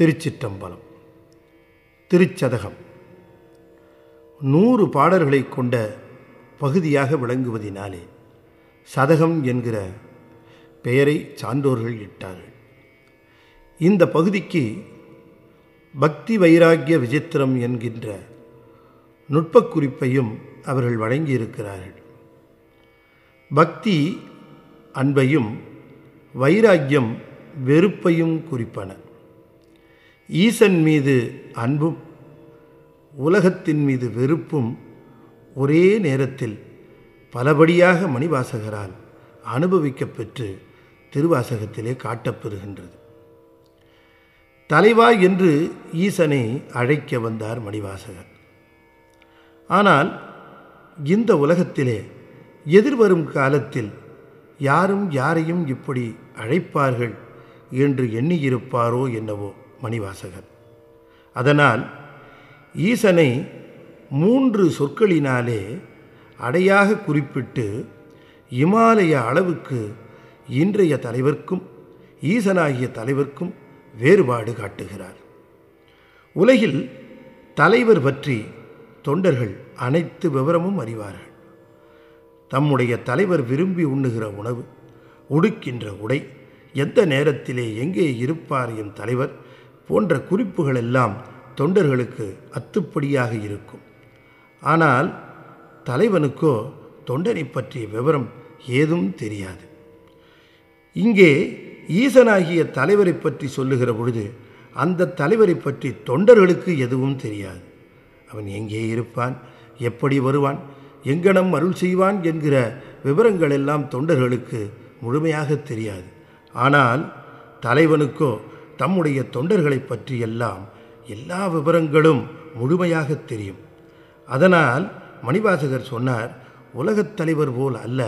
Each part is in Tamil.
திருச்சிற்றம்பலம் திருச்சதகம். நூறு பாடல்களைக் கொண்ட பகுதியாக விளங்குவதினாலே சதகம் என்கிற பெயரை சான்றோர்கள் இட்டார்கள். இந்த பகுதிக்கு பக்தி வைராக்கிய விசித்திரம் என்கின்ற நுட்பக் குறிப்பையும் அவர்கள் வழங்கியிருக்கிறார்கள். பக்தி அன்பையும் வைராக்கியம் வெறுப்பையும் குறிப்பன. ஈசன் மீது அன்பும் உலகத்தின் மீது வெறுப்பும் ஒரே நேரத்தில் பலபடியாக மணிவாசகரால் அனுபவிக்கப்பெற்று திருவாசகத்திலே காட்டப்பெறுகின்றது தலைவா என்று ஈசனை அழைக்க வந்தார் மணிவாசகர். ஆனால் இந்த உலகத்திலே எதிர்வரும் காலத்தில் யாரும் யாரையும் இப்படி அழைப்பார்கள் என்று எண்ணியிருப்பாரோ என்னவோ மணிவாசகர். அதனால் ஈசனை மூன்று சொற்களினாலே அடையாக குறிப்பிட்டு இமாலய அளவுக்கு இன்றைய தலைவர்க்கும் ஈசனாகிய தலைவர்க்கும் வேறுபாடு காட்டுகிறார். உலகில் தலைவர் பற்றி தொண்டர்கள் அனைத்து விவரமும் அறிவார்கள். தம்முடைய தலைவர் விரும்பி உண்ணுகிற உணவு உடுக்கின்ற உடை எந்த நேரத்திலே எங்கே இருப்பார் என் தலைவர்? போன்ற குறிப்புகள் எல்லாம் தொண்டர்களுக்கு அத்துப்படியாக இருக்கும். ஆனால் தலைவனுக்கோ தொண்டனை பற்றிய விவரம் ஏதும் தெரியாது. இங்கே ஈசனாகிய தலைவரை பற்றி சொல்லுகிற பொழுது அந்த தலைவரை பற்றி தொண்டர்களுக்கு எதுவும் தெரியாது. அவன் எங்கே இருப்பான்? எப்படி வருவான்? எங்கனம் அருள் செய்வான் என்கிற விவரங்கள் எல்லாம் தொண்டர்களுக்கு முழுமையாக தெரியாது. ஆனால் தலைவனுக்கோ தம்முடைய தொண்டர்களை பற்றியெல்லாம் எல்லா விவரங்களும் முழுமையாக தெரியும். அதனால் மணிவாசகர் சொன்னார் உலகத் தலைவர் போல் அல்ல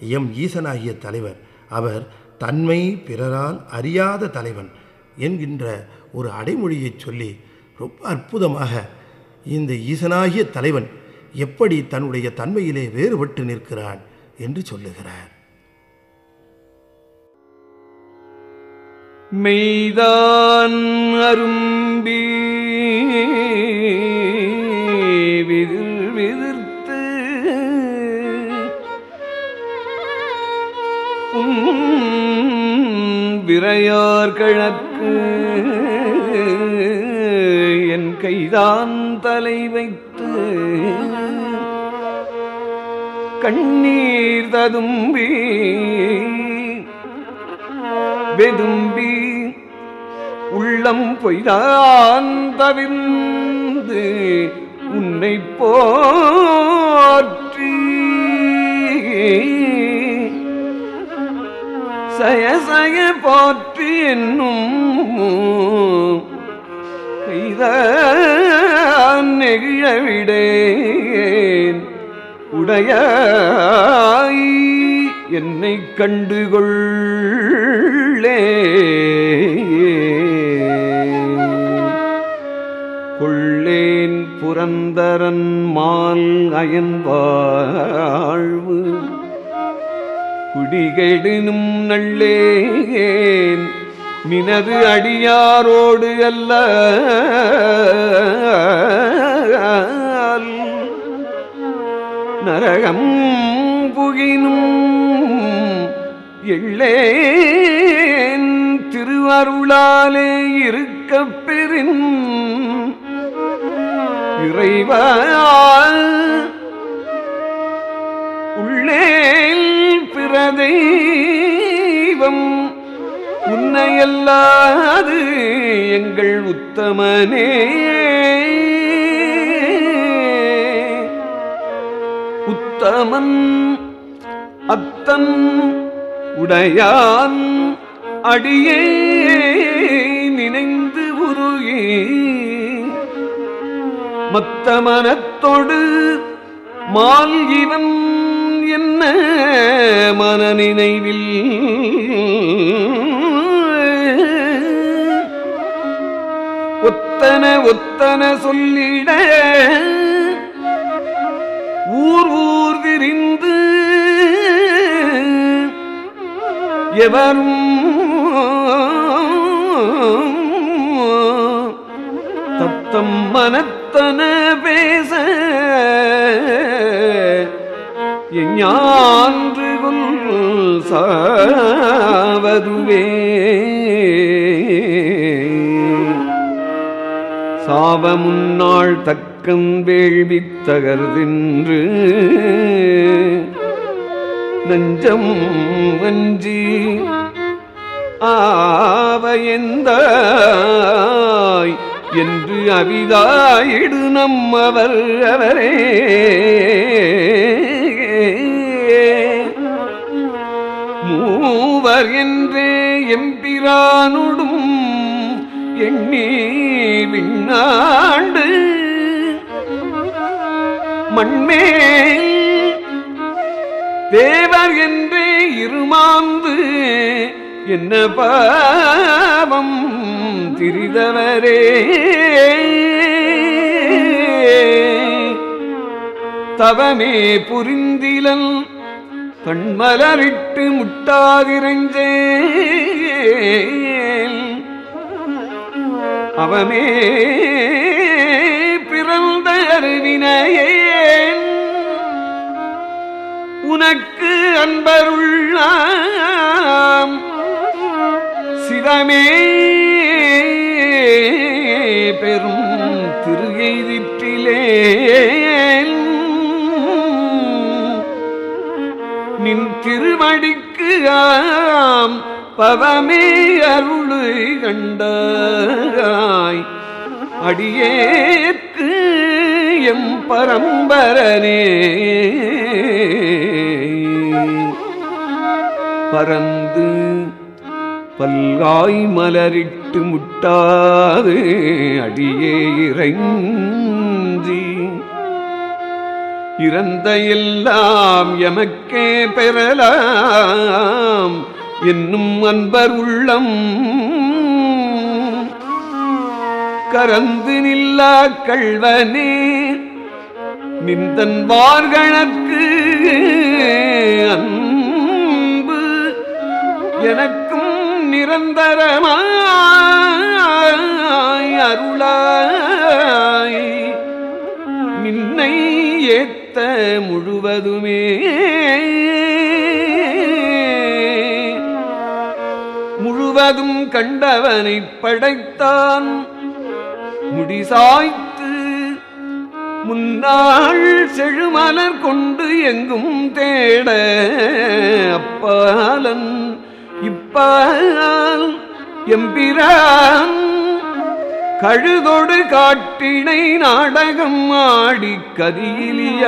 எம். ஈசனாகிய தலைவர். அவர் தன்மை பிறரால் அறியாத தலைவன் என்கின்ற ஒரு அடைமொழியை சொல்லி ரொம்ப அற்புதமாக இந்த ஈசனாகிய தலைவன் எப்படி தன்னுடைய தன்மையிலே வேறுபட்டு நிற்கிறான் என்று சொல்லுகிறார். மெய்தான் அரும்பி விதிர் விதிர்த்து விரையார் கிழக்கு என் கைதான் தலை வைத்து கண்ணீர் ததும்பி வெதும்பி உள்ளம் பொய்தான் தவிர்ந்து உன்னை போற்றி சயசய போற்றி என்னும் கைதான் நெகிழவிடேன் உடைய என்னை கண்டுகொள். கண்டுகொள்ளே கொள்ளேன் புரந்தரன் மால் அயன் வாழ்வு. நல்லேன். நினது அடியாரோடு அல்ல. நரகம் புகினும் எள்ளே. திருவருளாலே இருக்க பெறின் இறைவா உள்ளே பிரதெய்வம் உன்னையல்லாது எங்கள் உத்தமனே. உத்தமன் அத்தன் உடையான் அடியே நினைந்து உருகி மத்த மனத்தொடு மால்கினம் என்ன மன நினைவில் ஒத்தன ஒத்தன சொல்லிட ஊர் ஊர் விரிந்து எவரும் தம் மனத்தன பேச எஞ்ஞான்று சாவதுவே. சாவ முன்னாள் தக்கம் வேள்வித் தகர்தென்று நஞ்சம் வஞ்சி ஆவ ஆவையந்தாய் என்று அவிதாயிடு நம்மவர் அவரே. மூவர் என்றே எம்பிரானுடும் எண்ணி விண்ணாண்டு. மண்மேல் தேவர் என்றே இருமாந்து என்ன பாவம். திரிதவரே தவமே புரிந்திலன் கண்மலரிட்டு முட்டாதிரஞ்சேல் அவமே பிறந்த அறிவினையேன். உனக்கு அன்பருள்ளாம். சிவமே பெரும் திருகெய்திற்றிலே நின் திருவடிக்கு ஆம் பவமே அருளு கண்டாய். அடியேற்கு எம் பரம்பரனே. பரந்து பல்காய் மலரிட்டு முட்டாது அடியே இறைஞ்சி. இறந்த எல்லாம் எமக்கே பெறலாம் என்னும் அன்பர் உள்ளம். கரந்து நில்லா கள்வனே நிந்தன் வார்களற்கு அன்பு. எனக்கு நிரந்தரமாய் அருளாய். நின்னை ஏத்த முழுவதுமே. முழுவதும் கண்டவனை படைத்தான். முடிசாய்த்து முன்னாள் செழுமலர் கொண்டு எங்கும் தேட அப்பாலன் இப்ப எம்பிரான் கழுதொடு காட்டினை நாடகம் ஆடி கதியிலிய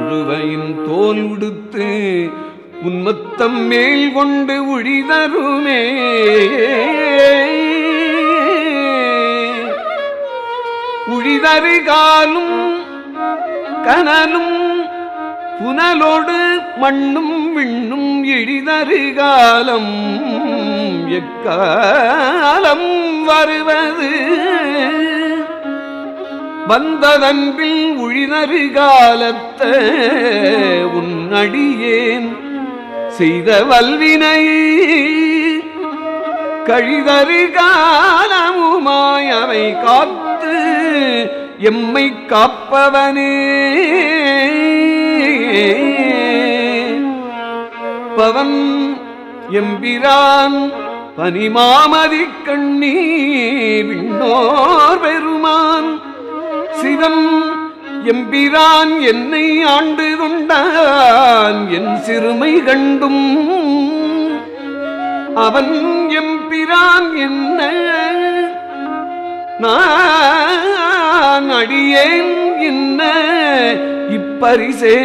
உருவையின் தோல் உடுத்து உன்மத்தம் மேல் கொண்டு உழிதருமே. உழிதரு காலும் கனலும் புனலோடு மண்ணும் விண்ணும் எழிதரு காலம் எக்காலம் வருவது? வந்ததன்பில் உழிதரு காலத்த உன் செய்த வல்வினை. கழிதரு காலமுமாய் அவை காத்து எம்மை காப்பவனே. பவன் எம்பிரான் பனிமாமதி கண்ணீர் விண்ணோர் பெருமான். சிவம் எம்பிரான் என்னை ஆண்டு கொண்டான் என் சிறுமை கண்டும். அவன் எம்பிரான் என்ன? நான் அடியேன் என்ன? பரிசே.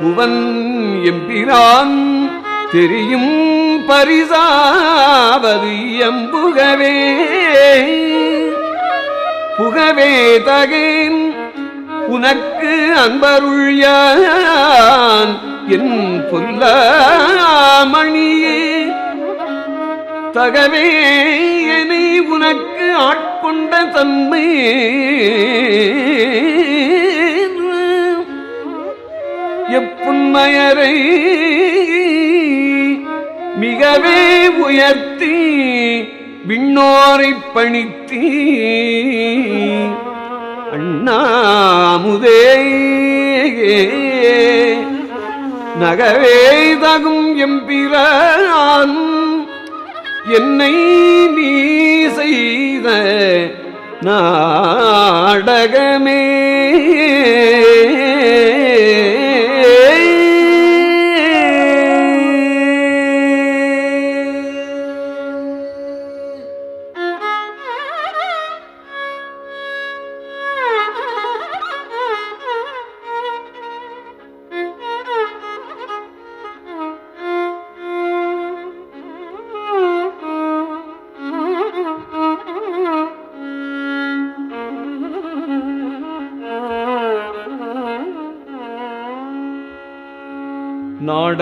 புவன் எம்பிரான் தெரியும் பரிசாவது எம்புகவே புகவே தகேன் உனக்கு அன்பருள்யான் என் புல்லாமணியே. தகவே என்னை உனக்கு ஆட்கொண்ட தன்மை. எப்புண்மையரை மிகவே உயர்த்தி விண்ணோரை பணித்தி. அண்ணாமுதே நகவே தகும் எம்பிரான். என்னை நீ செய்த நாடகமே.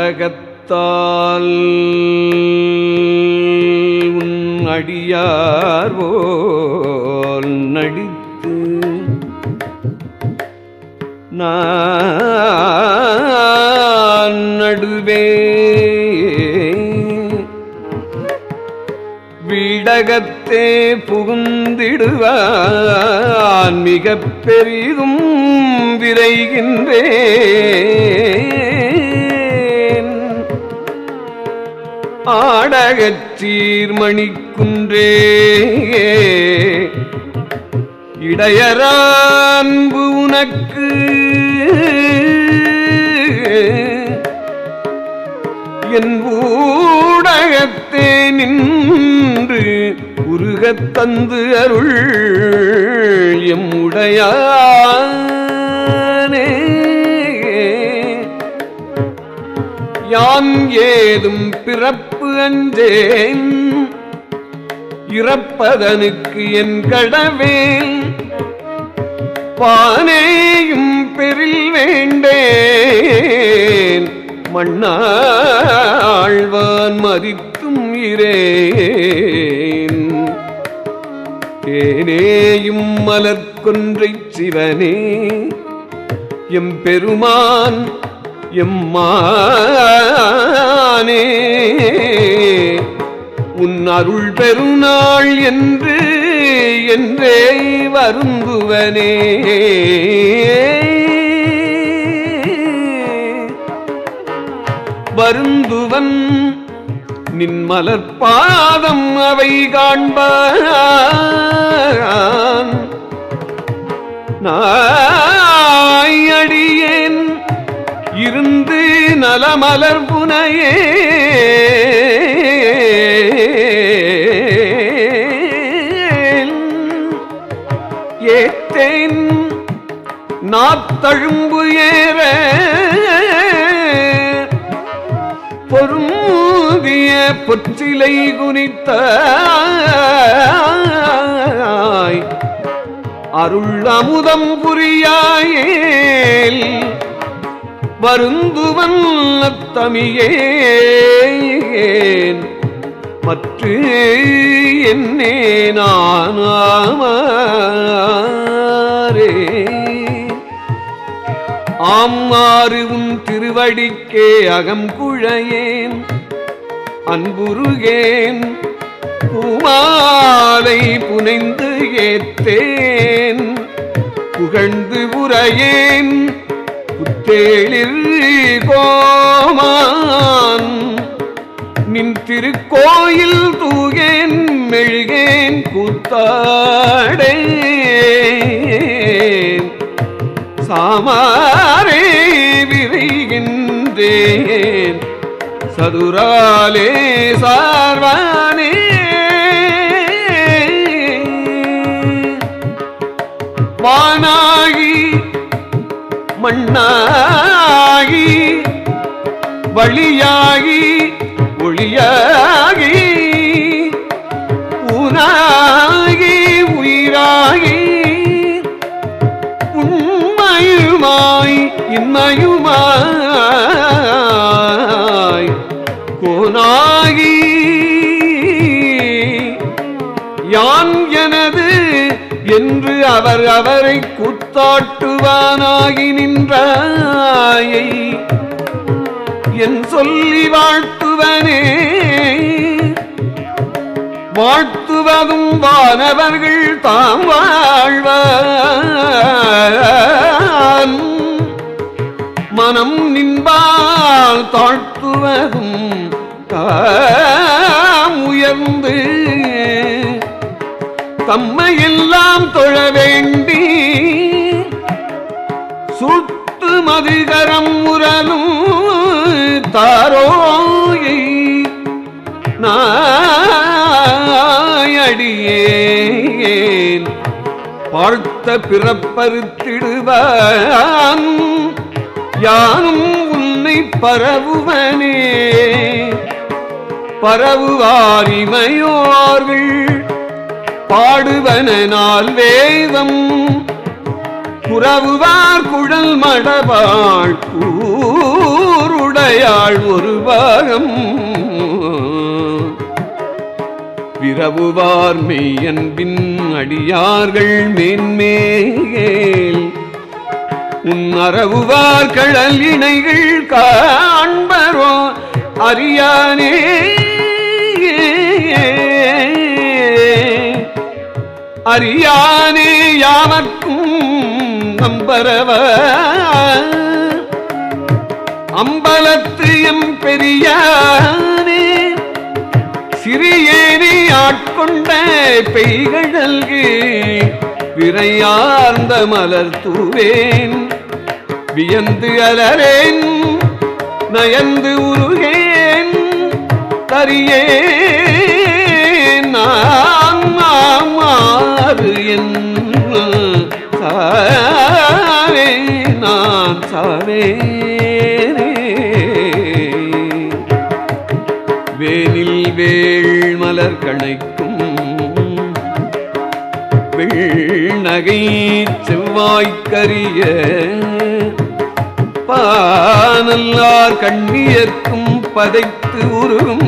நாடகத்தால் உன் அடியார் போல் நடித்து நான் நடுவே வீடகத்தே புகுந்திடுவான் மிகப் பெரிதும் விரைகின்றே ஆடகச்சீர்மணிக்குன்றே இடையரான்பு உனக்கு. என் ஊடகத்தே நின்று உருகத் தந்து அருள் எம்முடையானே யான் ஏதும் பிறப்பு இறந்தேன் இறப்பதனுக்கு என் கடவே. பானேயும் பெரில் வேண்டேன். மண்ணாழ்வான் மதித்தும் இரேன். ஏனேயும் மலர்கொன்றைச் சிவனே. எம் பெருமான் எம்மானே. உன் அருள் பெருநாள் என்று என்றே வருந்துவனே. வருந்துவன் நின் மலர்பாதம் அவை காண்பான். நாயடியேன் இருந்து நலமலர் புனையே. ஏத்தேன் நாத்தழும்பு ஏற. பொருந்திய பொற்றிலை குனித்த அருள் அமுதம் புரியாயே வருந்துவன் தமியேன் மற்ற என்னே நானாமாரே ஆம்மாறு உன் திருவடிக்கே அகங்குழையேன் அன்புருகேன் பூமாலை புனைந்து ஏத்தேன். புகழ்ந்து உரையேன் புத்தேளில் கோமான். நின் திருக்கோயில் தூகேன் மெழுகேன் கூத்தாடே. சாமாரே விரைகின்றேன். சதுராலே சார்வானே. வானாகி மண்ணாகி வழியாகி ஒளியாகி உனாகி உயிராகி உண்மையுமாய் இன்மையுமாய் கோனாகி. யான் எனது என்று அவர் அவரை சாட்டுவானாகி நின்றாயை என் சொல்லி வாழ்த்துவனே. வாழ்த்துவதும் வானவர்கள் தாம் வாழ்வான். மனம் நின்பால் தாழ்த்துவதும் தாம் உயர்ந்து தம்மையெல்லாம் தொழ வேண்டி மதுகரம் முரலும் தாரோயை நாயடியேன். பார்த்த பிறப்பறுத்திடுவான் யானும் உன்னை பரவுவனே. பரவுவாரிமையோர்கள் பாடுவன நாள் வேதம் குறவுவார் குழல் மடவாள் கூருடையாள் ஒரு பாகம் விரவுவார் மெய்யன்பின் அடியார்கள் மேன்மேல். உன் அறவுவார் கடல் இணைகள் காண்பரோ அறியானே. அறியானே யாவர்க்கும் நம்பரவ. அம்பலத்து எம் பெரியானே சிறியேனி ஆட்கொண்ட பெய்கழல்கு விரையார்ந்த மலர் தூவேன். வியந்து அலரேன் நயந்து உருகேன் தரியேன் நான் மாறு என் சாவே சாவேரே. சாவே வேனில் வேள் மலர் கணைக்கும் வெள்நகை செவ்வாய்க்கரிய பானல்லார் கண்ணியர்க்கும் பதைத்து உருகும்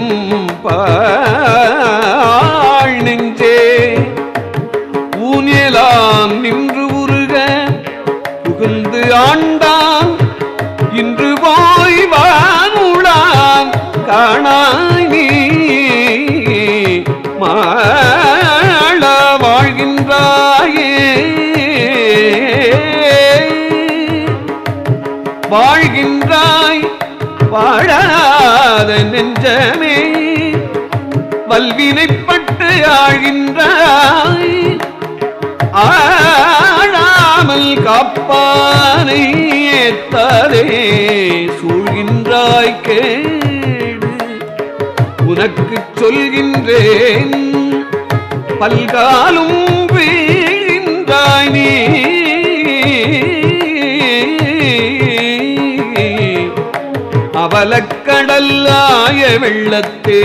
வாழாத நெஞ்சமே வல்வினைப்பட்டு ஆழ்கின்றாய். ஆழாமல் காப்பானை ஏத்தாதே சூழ்கின்றாய் கேடு. உனக்கு சொல்கின்றேன் பல்காலும் வீழ்கின்றாய் நீ. அவலக்கடல்லாய வெள்ளத்தே.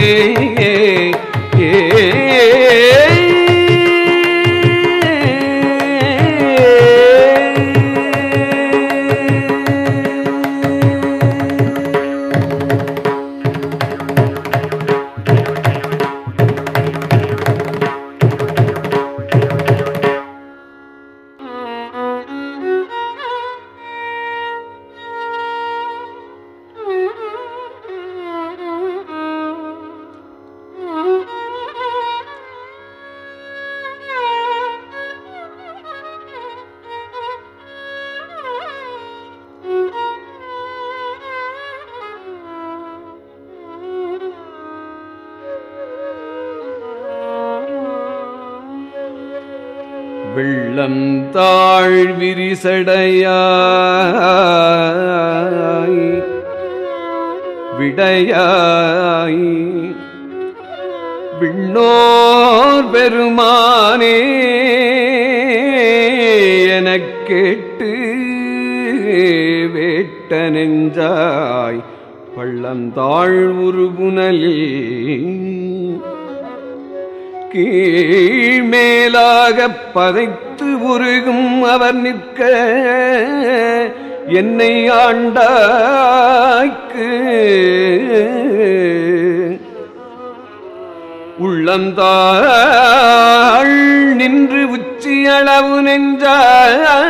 உள்ளந்தாள் நின்று உச்சியளவு நெஞ்சாய்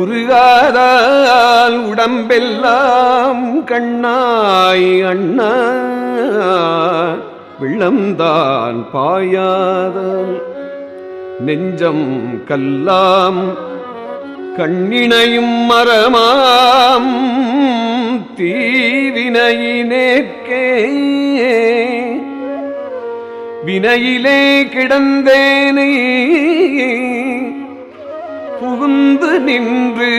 உருகாதால் உடம்பெல்லாம் கண்ணாய் அண்ணா வெள்ளம்தான் பாயாத நெஞ்சம் கல்லாம் கண்ணினையும் மரமாம் தீவினையினேற்கே வினையிலே கிடந்தேனை புகுந்து நின்று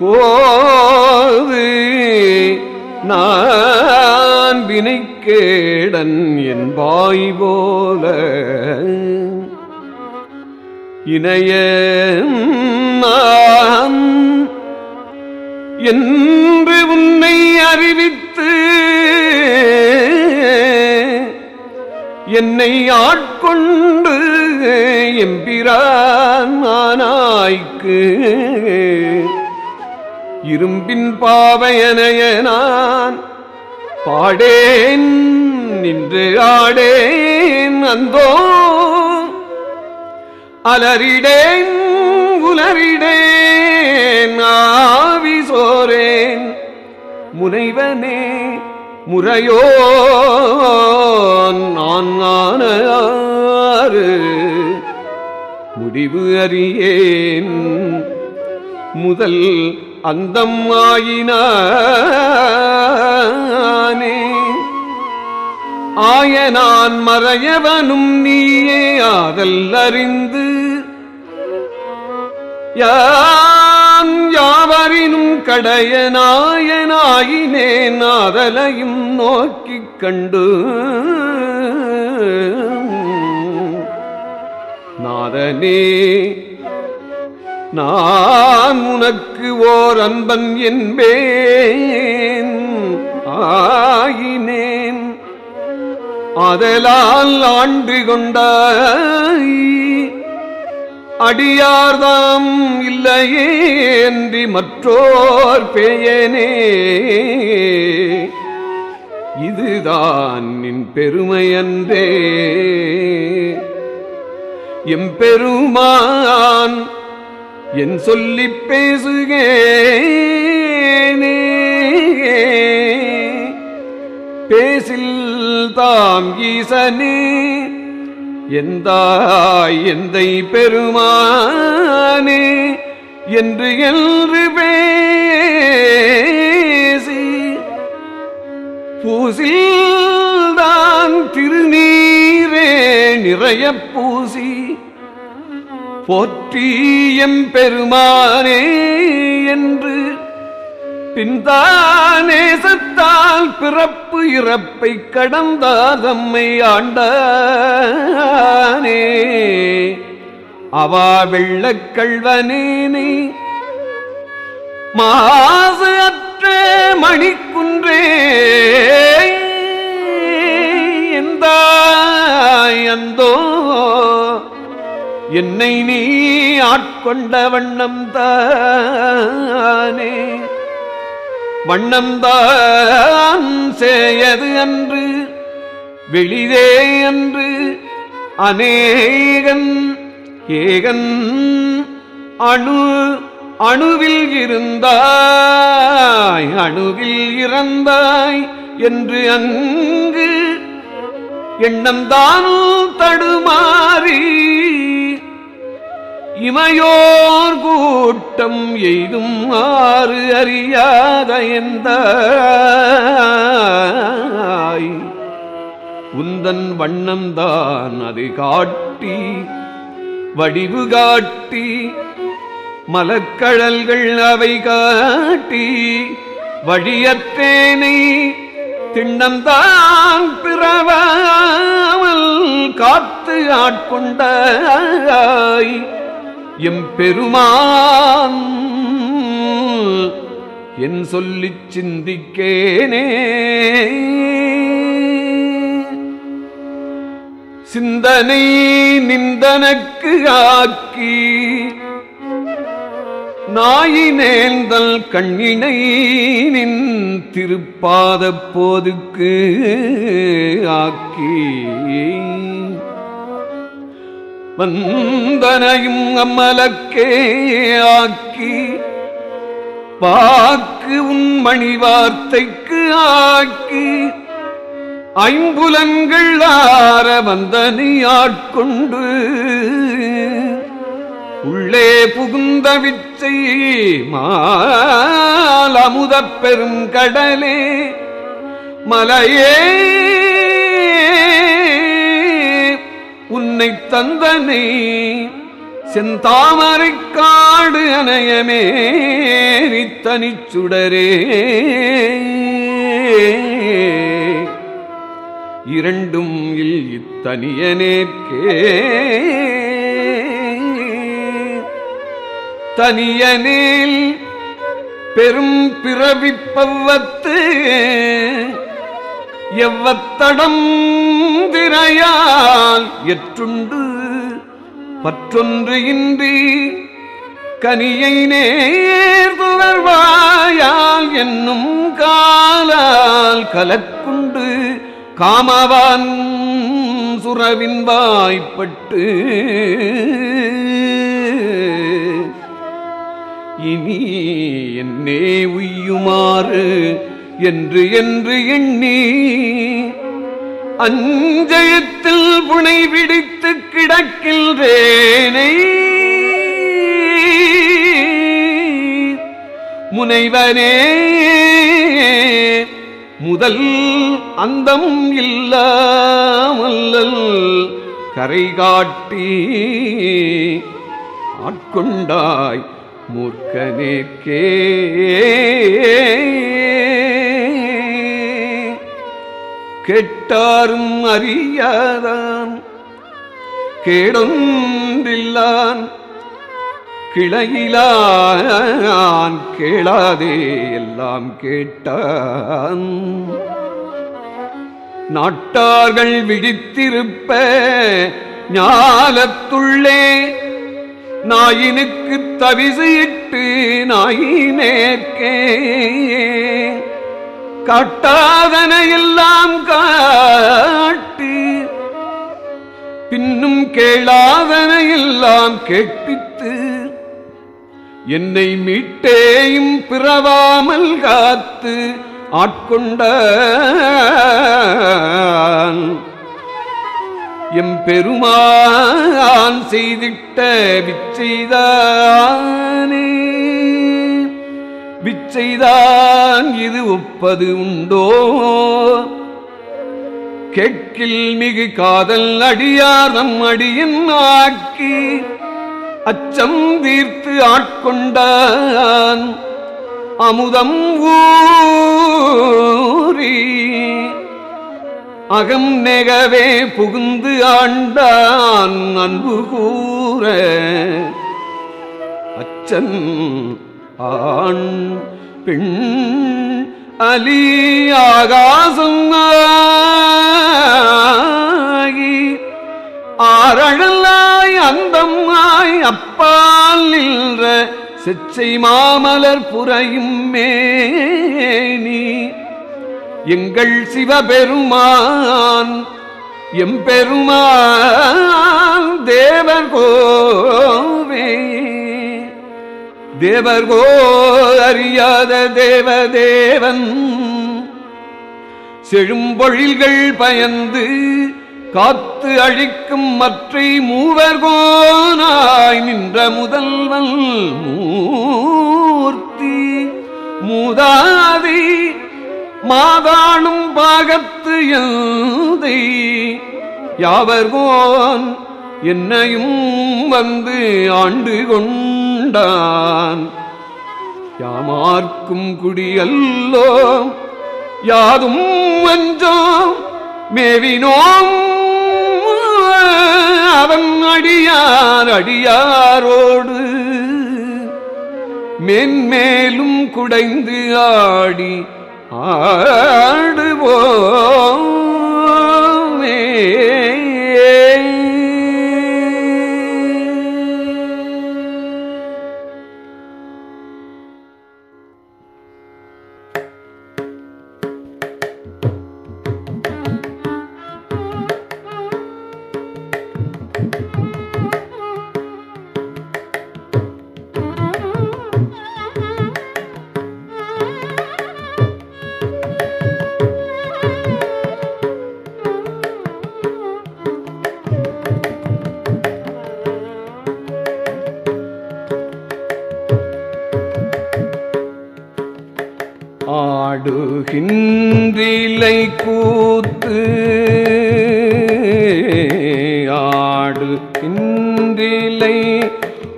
போது நான் வினைக்கேடன் என் வாய் போல. இணைய என்று உன்னை அறிவித்து என்னை ஆட்கொண்டு எம்பிரான் ஆனாய்க்கு இரும்பின் பாவையனைய நான் பாடேன் நின்று ஆடேன் அந்தோ அலறிடேன் உலரிடேன் ஆவி சோரேன். முனைவனே முறையோ நான் ஆனாறு. முடிவு அறியேன் முதல் அந்தம் ஆயினானே. ஆயனான் மறையவனும் நீயே ஆதல் அறிந்து. யான் யாவரினும் கடையனாயனாயினே நாதலையும் நோக்கிக் கண்டு. நாதனே நான் உனக்கு ஓர் அன்பன் என்பேன். ஆயினேன் அதலால் ஆண்டு கொண்டாய் அடியார்தாம் இல்லையே என்று மற்றோர் பெயனே. இதுதான் நின் பெருமையன்றே. எம்பெருமான் என் சொல்லி பேசுகேனே. பேசில் தாம் ஈசனே எந்தாய் எந்தை பெருமானே என்று என்று பேசி பூசில்தான் திருநீரே நிறைய பூசி போற்றியம் பெருமானே என்று பின்தானே சத்தால் பிறப்பு இறப்பை கடந்தாதம்மை ஆண்டானே. அவா வெள்ளக்கள்வனேனே மாசு அற்ற மணிக்குன்றே. எந்தாய் அந்தோ என்னை நீ ஆட்கொண்ட வண்ணம் தானே. வண்ணம்தான் சேயது அன்று வெளிதே அன்று அநேகன் ஏகன் அணு அணுவில் இருந்தாய் அணுவில் இறந்தாய் என்று அங்கு எண்ணம்தான் தடுமாறி இமையோர் கூட்டம் எய்தும் ஆறு அறியாத எந்த உந்தன் வண்ணம்தான் அது காட்டி வடிவு காட்டி மலக்கழல்கள் அவை காட்டி வழியத்தேனை திண்ணம்தான் பிறவாமல் காத்து ஆட்கொண்டாய் எம் பெருமான் என் சொல்லிச் சிந்திக்கேனே. சிந்தனை நிந்தனக்கு ஆக்கி நாயினேந்தல் கண்ணினை நின் திருப்பாத போதுக்கு ஆக்கி வந்தனையும் அம்மலக்கே ஆக்கி வாக்கு உன் மணி வார்த்தைக்கு ஆக்கி ஐம்புலங்கள் ஆற வந்தனை ஆட்கொண்டு உள்ளே புகுந்த விச்சை மாலமுத அமுதப் பெரும் கடலே மலையே உன்னை தந்தனை செந்தாமரை காடு அணையமேறி தனிச்சுடரே இரண்டும் இல் இத்தனியனேற்கே தனியனில் பெரும் பிறவிப்பவத்து எவ்வத்தடம் திரையால் எற்றுண்டு பற்றொன்று இன்றி கனியை நேர்வாயால் என்னும் காலால் கலக்குண்டு காமவான் சுரவின் வாய்ப்பட்டு இனி என்னே உய்யுமாறு என்று என்று எண்ணி அஞ்செழுத்தில் புனை விடுத்து கிடக்கின்றேனை. முனைவனே முதல் அந்தம் இல்லாமல்லல் கரை காட்டி ஆட்கொண்டாய் மூர்க்கனேக்கே. கேட்டாரும் அறியாதான் கேடொன்றில்லான் கிளையிலான் கேளாதே எல்லாம் கேட்டான். நாட்டார்கள் விழித்திருப்ப ஞாலத்துள்ளே நாயினுக்கு தவிசு இட்டு நாயினேற்கே. காட்டாதன எல்லாம் காட்டி பின்னும் கேளாதன எல்லாம் கேட்பித்து என்னை மீட்டேயும் பிறவாமல் காத்து ஆட்கொண்டான் எம் பெருமான் செய்திட்ட விச்செய்தானே. விச்செய்தான் இது ஒப்பது உண்டோ? கேட்கில் மிகு காதல் அடியார் நம் அடியின் ஆக்கி அச்சம் தீர்த்து ஆட்கொண்டான். அமுதம் ஊரீ அகம் நெகவே புகுந்து ஆண்டான் அன்பு கூற. அச்சன் ஆண் பெண் அலி ஆகாசம் ஆகி ஆரழலாய் அந்தமாய் அப்பால் நின்ற செச்சை மாமலர் புறையும் மேனி எங்கள் சிவபெருமான் எம்பெருமான் தேவர் கோவே. தேவர்கோ அறியாத தேவதேவன் செழும்பொழில்கள் பயந்து காத்து அழிக்கும் மற்றை மூவர்கோனாய் நின்ற முதல்வன் மூர்த்தி மூதாதி மாதாளும் பாகத்து எந்தை யாவர்கோன் என்னையும் வந்து ஆண்டு கொண்டான். யாமார்க்கும் குடியல்லோ யாதும் வஞ்சோம் மேவினோம் அவன் அடியார் அடியாரோடு. மென்மேலும் குடைந்து ஆடி ஆடுவோமே. கின்றிலை கூத்து ஆடு கின்றிலை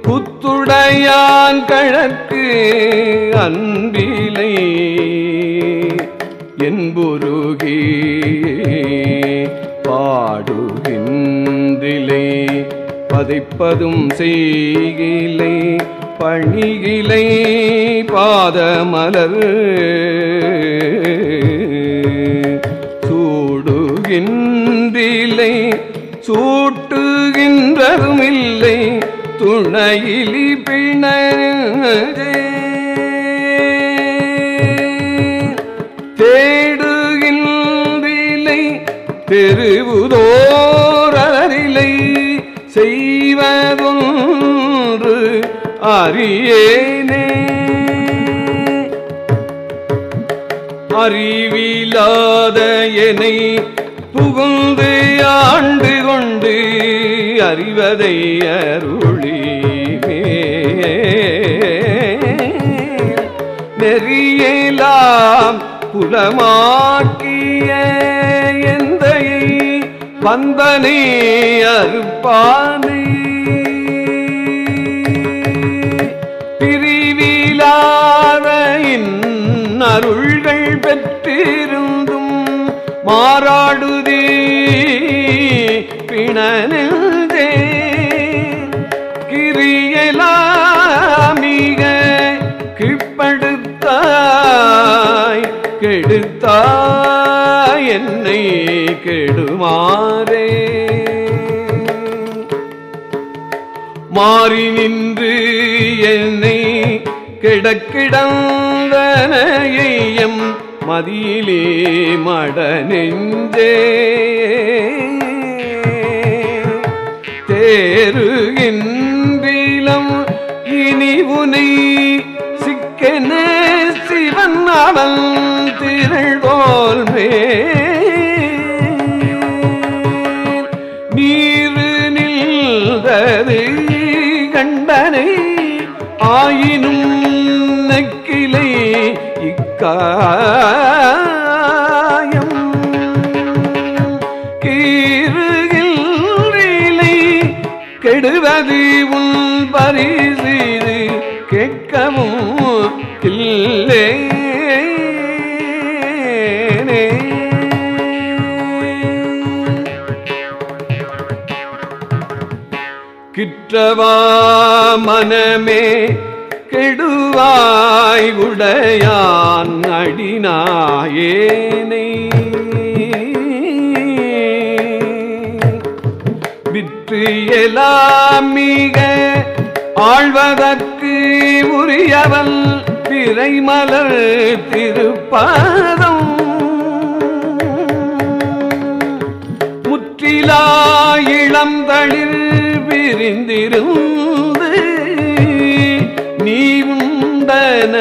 குத்துடையான் கழக்கு அன்பிலை என்புருகி பாடுகின்றிலை பதைப்பதும் செய்கிலை பணிகிலை பாதமலர் சூட்டுகின்றதுமில்லை. துணையிலி பிணரே தேடுகின்றிலை தெருவுதோரிலை செய்வதொன்று அறியேனே. அறிவிலாத என்னை அறிவதை அருளிமே நெறியலாம் புலமாக்கிய எந்தையை வந்தனே அறுப்பானே. பிரிவிலாத அருள்கள் பெற்றிருந்தும் மாறாடு என்னை கெடுமாறே. மாறி நின்று என்னை கிடக்கிடந்தனையம் மதியிலே மட நெஞ்சே தேருகின்றிலம் இனி உனை இக்காயம் கீறுகில்லை கெடுவது உன் பரிசீது கேட்கவும் இல்லை கிற்றவா மனமே கெடுவாய் உடையான் அடினாயேனை விற்று எல்லாம் ஆழ்வதற்கு உரியவன் பிறைமலர் திருப்பாதம். முற்றிலா இளம் தளிர் விரிந்திருந்து உண்டன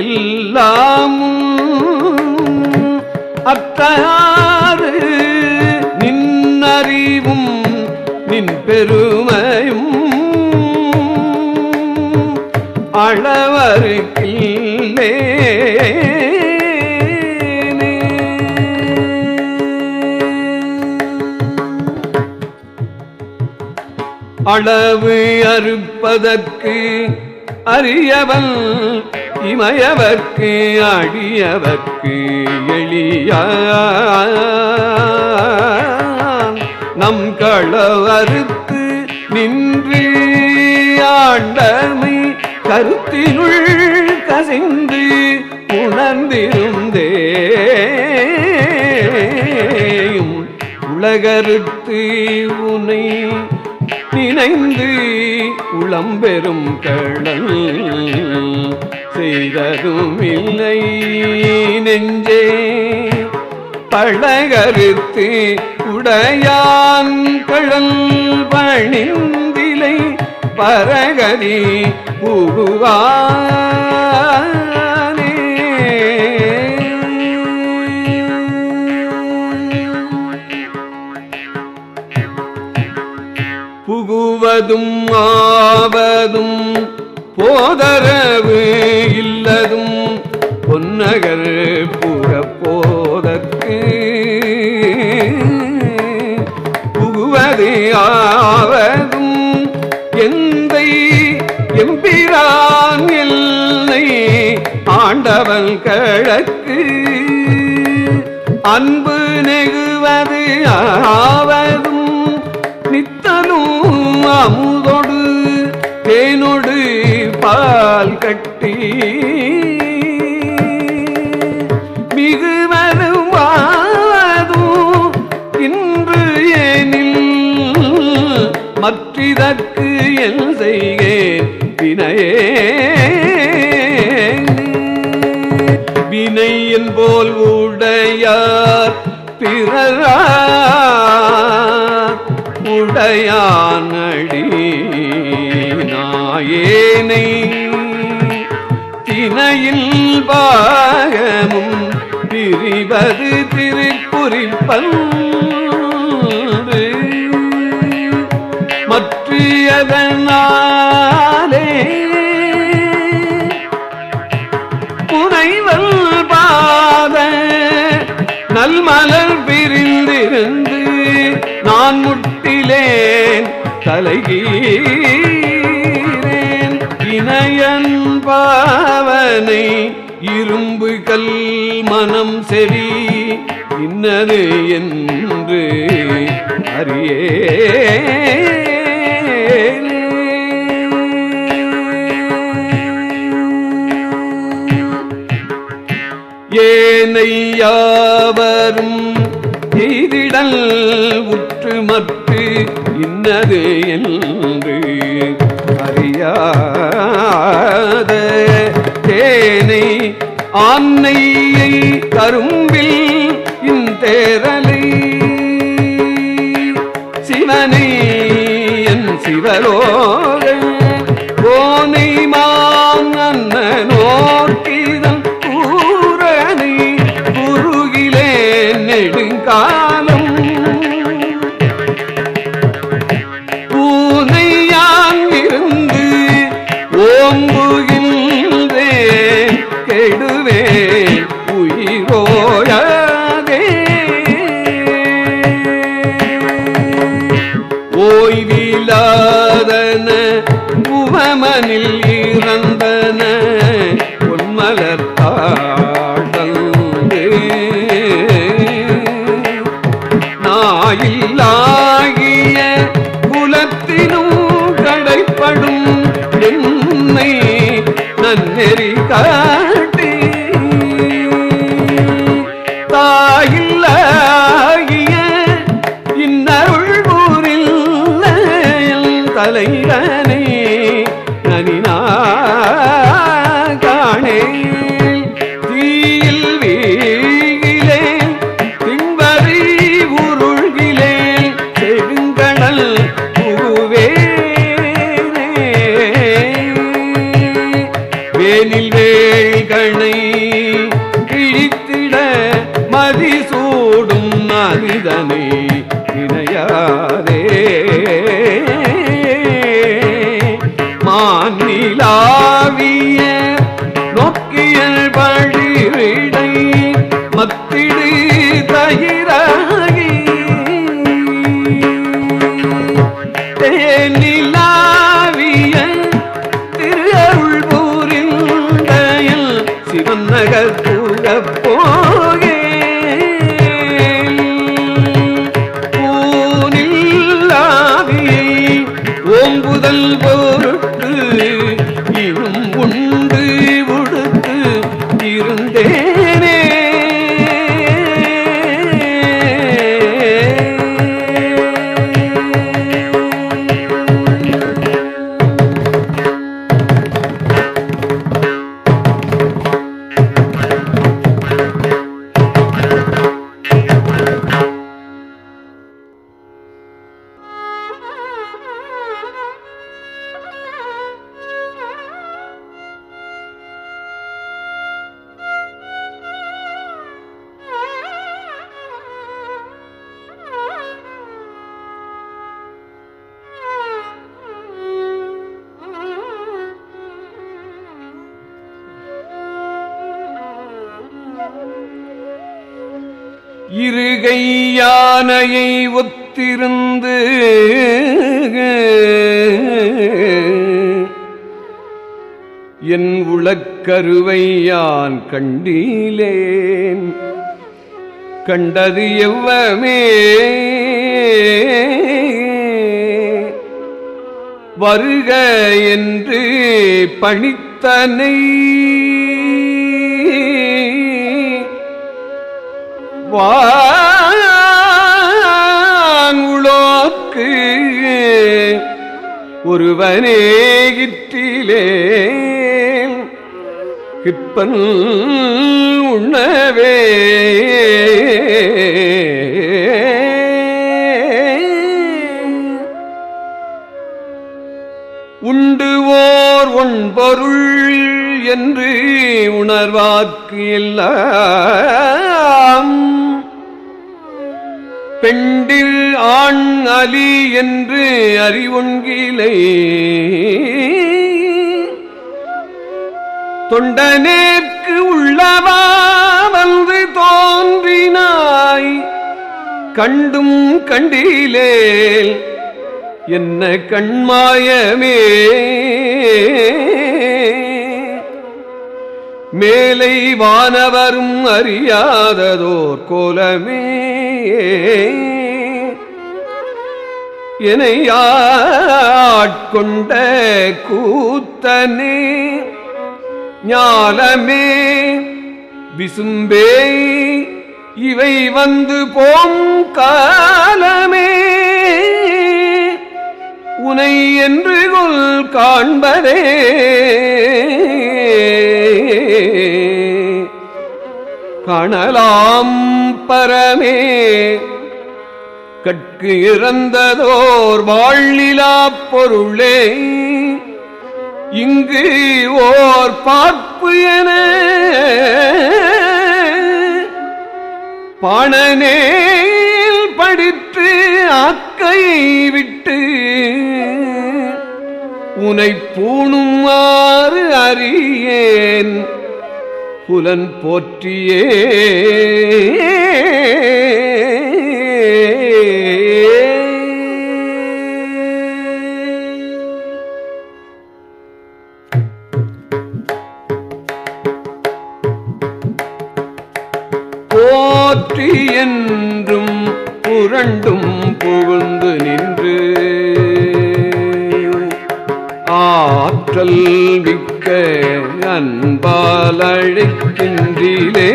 எல்லாம் அத்தாறு நின்னறிவும் நின் பெருமையும் அளவருக்கில்லே அளவு அறுப்பதற்கு அறியவன் இமயவர்க்கு அடியவர்க்கு எளிய நம் களவறுத்து நின்று ஆண்டமை கருத்தினுள் கசிந்து உணர்ந்திருந்தே உலகறுத்து உனை நினைந்து உளம்பெரும் கடல் செய்ததும் இல்லை நெஞ்சே பழகறுத்து உடையான் கழல் பணிந்திலை பரகதி புகுவானே புகுவதும் ஆவதும் போதரவு இல்லதும் பொன்னகர் புறப்போதற்கு. புகப்போதற்கு புகுவது ஆவதும் எந்த எம்பிரான் எல்லை ஆண்டவன் கழக்கு அன்பு நெகுவது ஆவது அமுதோடு தேனோடு பால் கட்டி. மிகு வாதும் இன்று ஏனில் மற்றிதற்கு எல் செய்கேன் வினையே. வினையின் போல் உடையார் பிறரா உடையானடி நாயேனை தினையில் பாகமும் பிரிவது திருக்குறிப்பல் மற்றியதனாலே புனைவல் பாத நல்மலர் பிரி நான் முட்டிலேன் தலைகீரேன் இணையன் பாவனை இரும்பு கல் மனம் செவி இன்னது என்று அறியே ஏனையாவரும் எய்திடல் உற்று மற்று இன்னது என்று அறியாத தேனை ஆன்னையை கரும்பில் இந்தேரலை சிவனை என் சிவலோ யானையை ஒத்திருந்து என் உளக்கருவை யான் கண்டீலேன்? கண்டது எவ்வமே வருக என்று பணித்தனை. வா வாங்குளோக்கு ஒருவனே கிற்றிலே கிற்பன் உண்ணவே. உண்டு ஓர் ஒன்பொருள் என்று உணர்வாக்கு எல்லாம். பெண்டில் ஆண் அலி என்று அறிவொன்கிலே தொண்டனேற்கு உள்ளவா வந்து தோன்றினாய். கண்டும் கண்டிலேல் என்ன கண்மாயமே. மேலை வானவரும் அறியாததோர் கோலமே. எனையாட்கொண்ட கூத்தனே ஞாலமே விசும்பே இவை வந்து போம் காலமே. உனை என்று கொள் காண்பதே. கணலாம் பரமே கட்கு இறந்ததோர் வாழிலா பொருளே இங்கு ஓர் பார்ப்பு என பணனேல் படித்து ஆக்கையை விட்டு உனை பூணுமாறு அறியேன். புலன் போற்றியே. போற்றி என்றும் புரண்டும் புகுந்து நின்று. ஆற்றல் மிக்க அன்பால் அழைக்கின்றிலே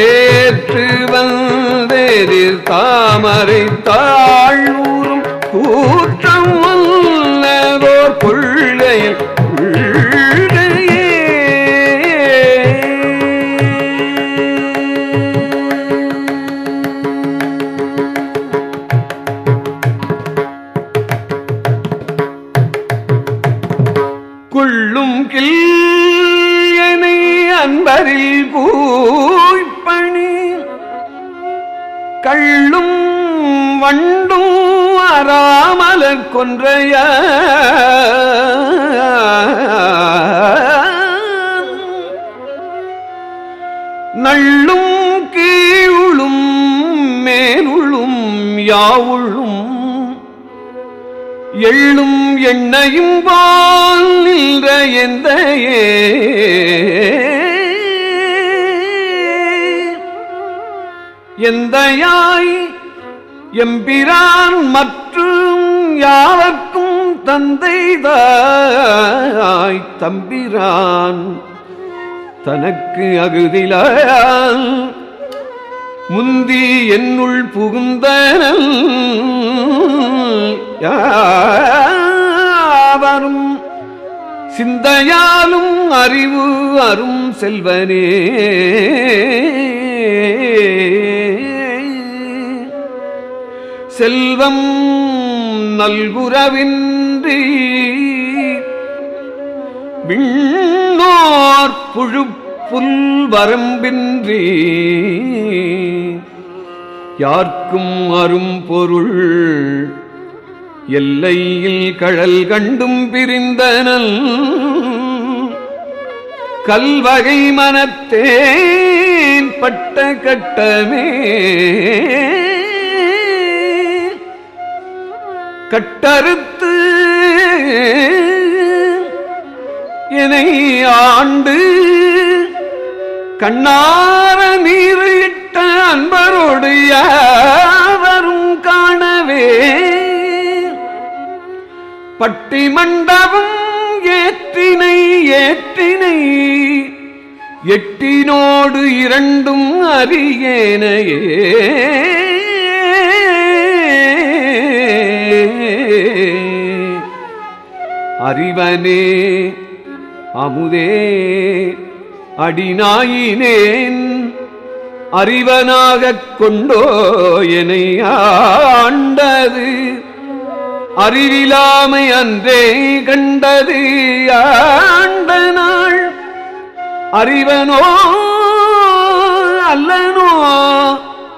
ஏற்று வந்தேரில் தாமரை தாழ்வூரும் கூற்றம் வல்லதோர் கொள்ளையில் அறாமலர் கொன்றைய. நள்ளும் கீழும் மேலுளும் யாவுளும் எள்ளும் எண்ணையும் போல் நின்ற எந்த எந்தையாய் எம்பிரான் மற்றும் யாவர்க்கும் தந்தைதாய் தம்பிரான். தனக்கு அகுதிலால் முந்தி என்னுள் புகுந்தனல் யாவரும் சிந்தையாலும் அறிவு அரும் செல்வனே. செல்வம் நல்குறவின்றி விண்ணோர் புழு புல் வரம்பின்றி யார்க்கும் அரும் பொருள் எல்லையில் கழல் கண்டும் பிரிந்தனல் கல்வகை மனத்தேன் பட்ட கட்டமே கட்டறுத்து என்னை ஆண்டு கண்ணார நீரிட்ட இட்ட அன்பரோடு யாவரும் காணவே. பட்டி மண்டபம் ஏற்றினை ஏற்றினை எட்டினோடு இரண்டும் அறியேனையே அறிவனே அமுதே அடிநாயினேன் அறிவனாகக் கொண்டோ என்னை ஆண்டது. அறிவிலாமை அன்றே கண்டது ஆண்ட நாள் அறிவனோ அல்லனோ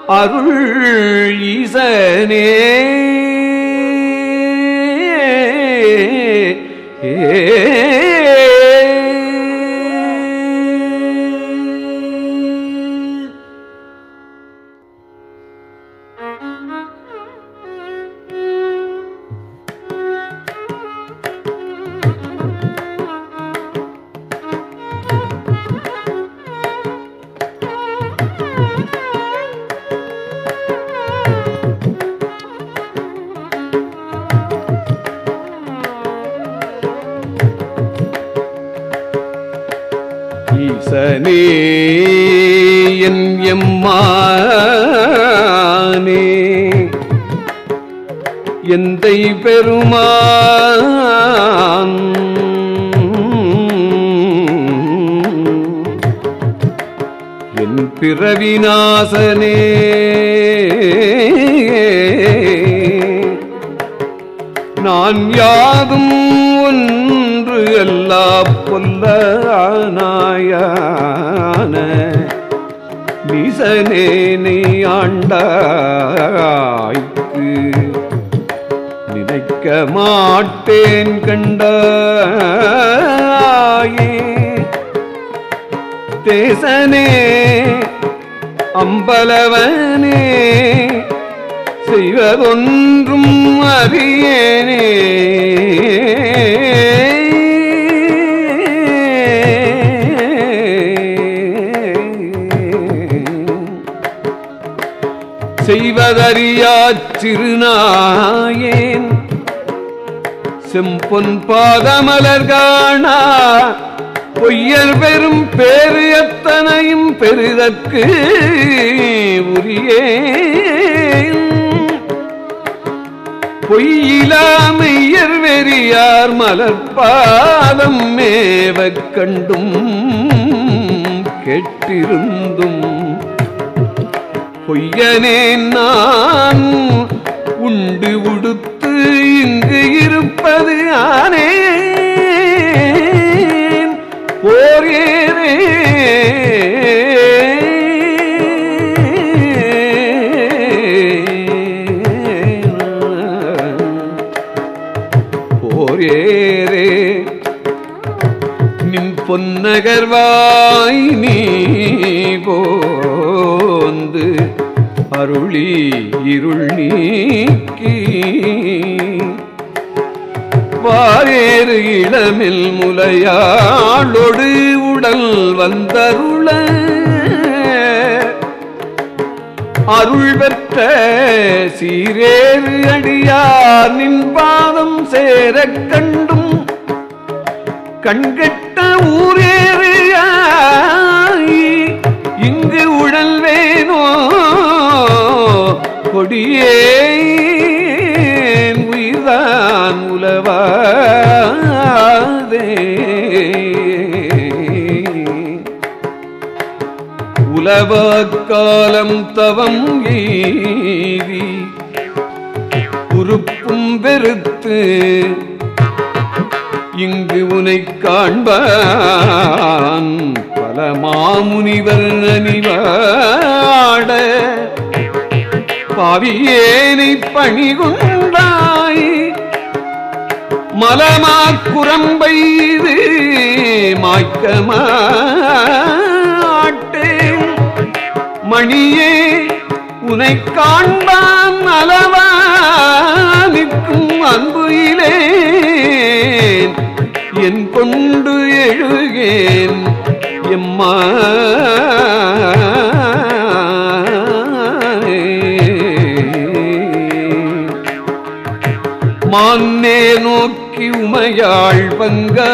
அருள் ஈசனே. ஏ ஈசனே என் எம்மானே. எந்தை பெருமான் என் பிறவிநாசனே. நான் யாதும் ஒன்று ஒன்று எல்லா பொல்ல ஆனாயான நீசனே நீ ஆண்டாய்க்கு. நினைக்க மாட்டேன் கண்டாயே. தேசனே அம்பலவனே செய்வதொன்றும் அறியேனே. திருநாயேன். செம்பொன் பாதமலர் காணா. பொய்யர் பெரும் பேரு எத்தனையும் பெரிதற்கு உரியே பொய்யிலாமையர் வெறியார் மலர்பாதம் மேவக் கண்டும் கெட்டிருந்தும் பொய்யனே நான் உண்டு உடுத்து இங்கு இருப்பது ஆனே போர் போரேரே நின் பொன்னகர்வாய் நீ போ அருளி இருள் நீக்கி. வாரேறு இளமில் முலையாளொடு உடல் வந்தருள. அருள் பெற்ற சீரேறு அடியார் நின் பாதம் சேரக் கண்டும். கண்கட்ட ஊரேறு இங்கு உழல்வேனோ கொடியே உயிர்தான் உலவாதே. உலவக்காலம் தவம் ஏவி உறுப்பும் வெறுத்து இங்கு உனை காண்பான் பல மாமுனிவர் அணிவாட. பாவியேனை பணிகொண்டாய். மலமா குரம்பை இது மணியே உனை காண்பான் அளவா நிற்கும் அன்புயிலே என் கொண்டு எழுகேன் எம்மா. மான்னே நோக்கி உமையாள் பங்க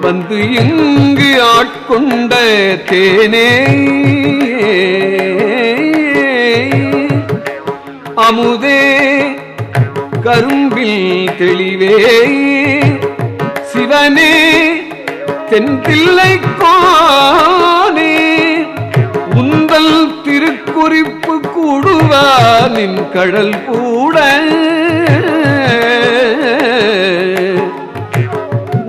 வந்து இங்கு ஆட்கொண்ட தேனே. அமுதே கரும்பில் தெளிவே. சிவனே தென்பிள்ளை கோனே உந்தல் திருக்குறிப்பு கூடுவா நின் கடல் கூட.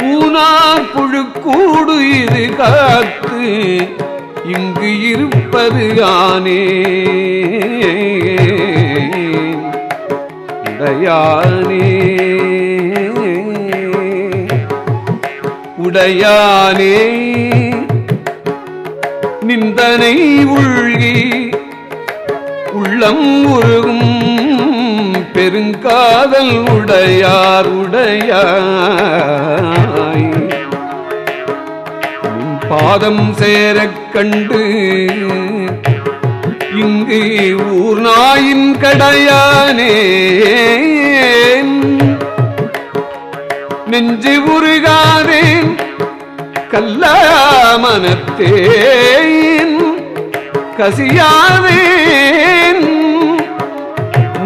ஊனார் புழுக்கூடு இது காத்து இங்கு இருப்பது ஆனே. உடையானே. உடையானே. நிந்தனை உள்கி உள்ளம் உருகும் பெருங்காதல் உடையார் உடையாய். பாதம் சேரக் கண்டு இங்கு ஊர் நாயின் கடையானே நெஞ்சு உருகாதேன் கல்லாமனத்தேன். கசியாதேன்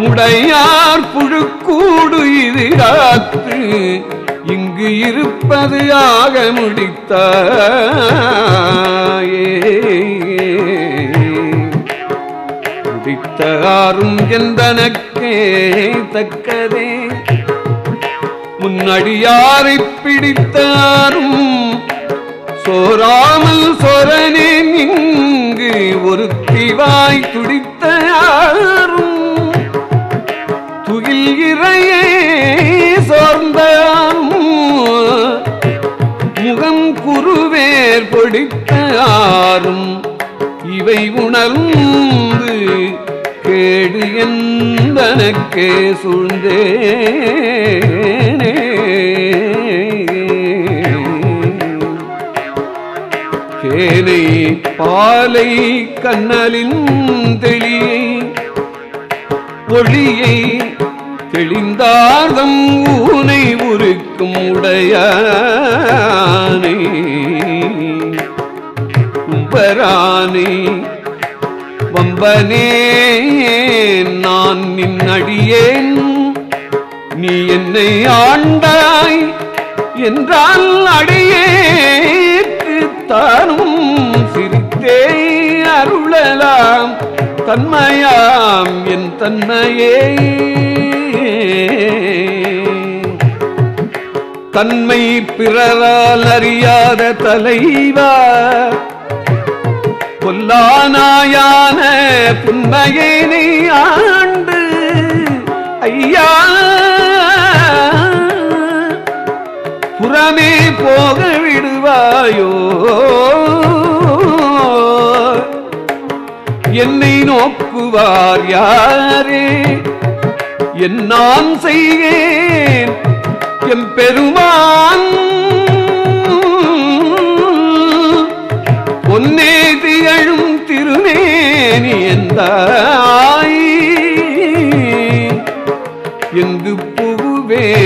உடையார் புழுக்கூடு இது காத்து இங்கு இருப்பது ஆக முடித்தாயே. முடித்தாரும் எந்தனக்கே தக்கதே. முன்னடியாரை பிடித்தாரும் சோராமல் சொரனே இங்கு ஒரு திவாய் துடித்தாரும் இறையே சோர்ந்தான் முகம் குருவேர் பொடித்த பொடித்தாரும் இவை உணர்ந்து கேடு என்பனக்கே சூழ்ந்தேனே. கேனை பாலை கண்ணலின் தெளியை ஒளியை தெளிந்தார்தம் ஊனை உருக்கும் உடையானே. கும்பரானே வம்பனே நான் நின் அடியேன். நீ என்னை ஆண்டாய் என்றால் அடியேற்கு தானும் சிரித்தே அருளலாம். தன்மையாம் என் தன்மையே. தன்மை பிறரால் அறியாத தலைவா. பொல்லானாயான புன்மையேனை ஆண்டு. ஐயா. புறமே போக விடுவாயோ. என்னை நோக்குவார் யாரே? என் நான் செய்கேன் எம் பெருமான். பொன்னே திகழும் திருமேனி எந்தாய் எங்கு புகுவே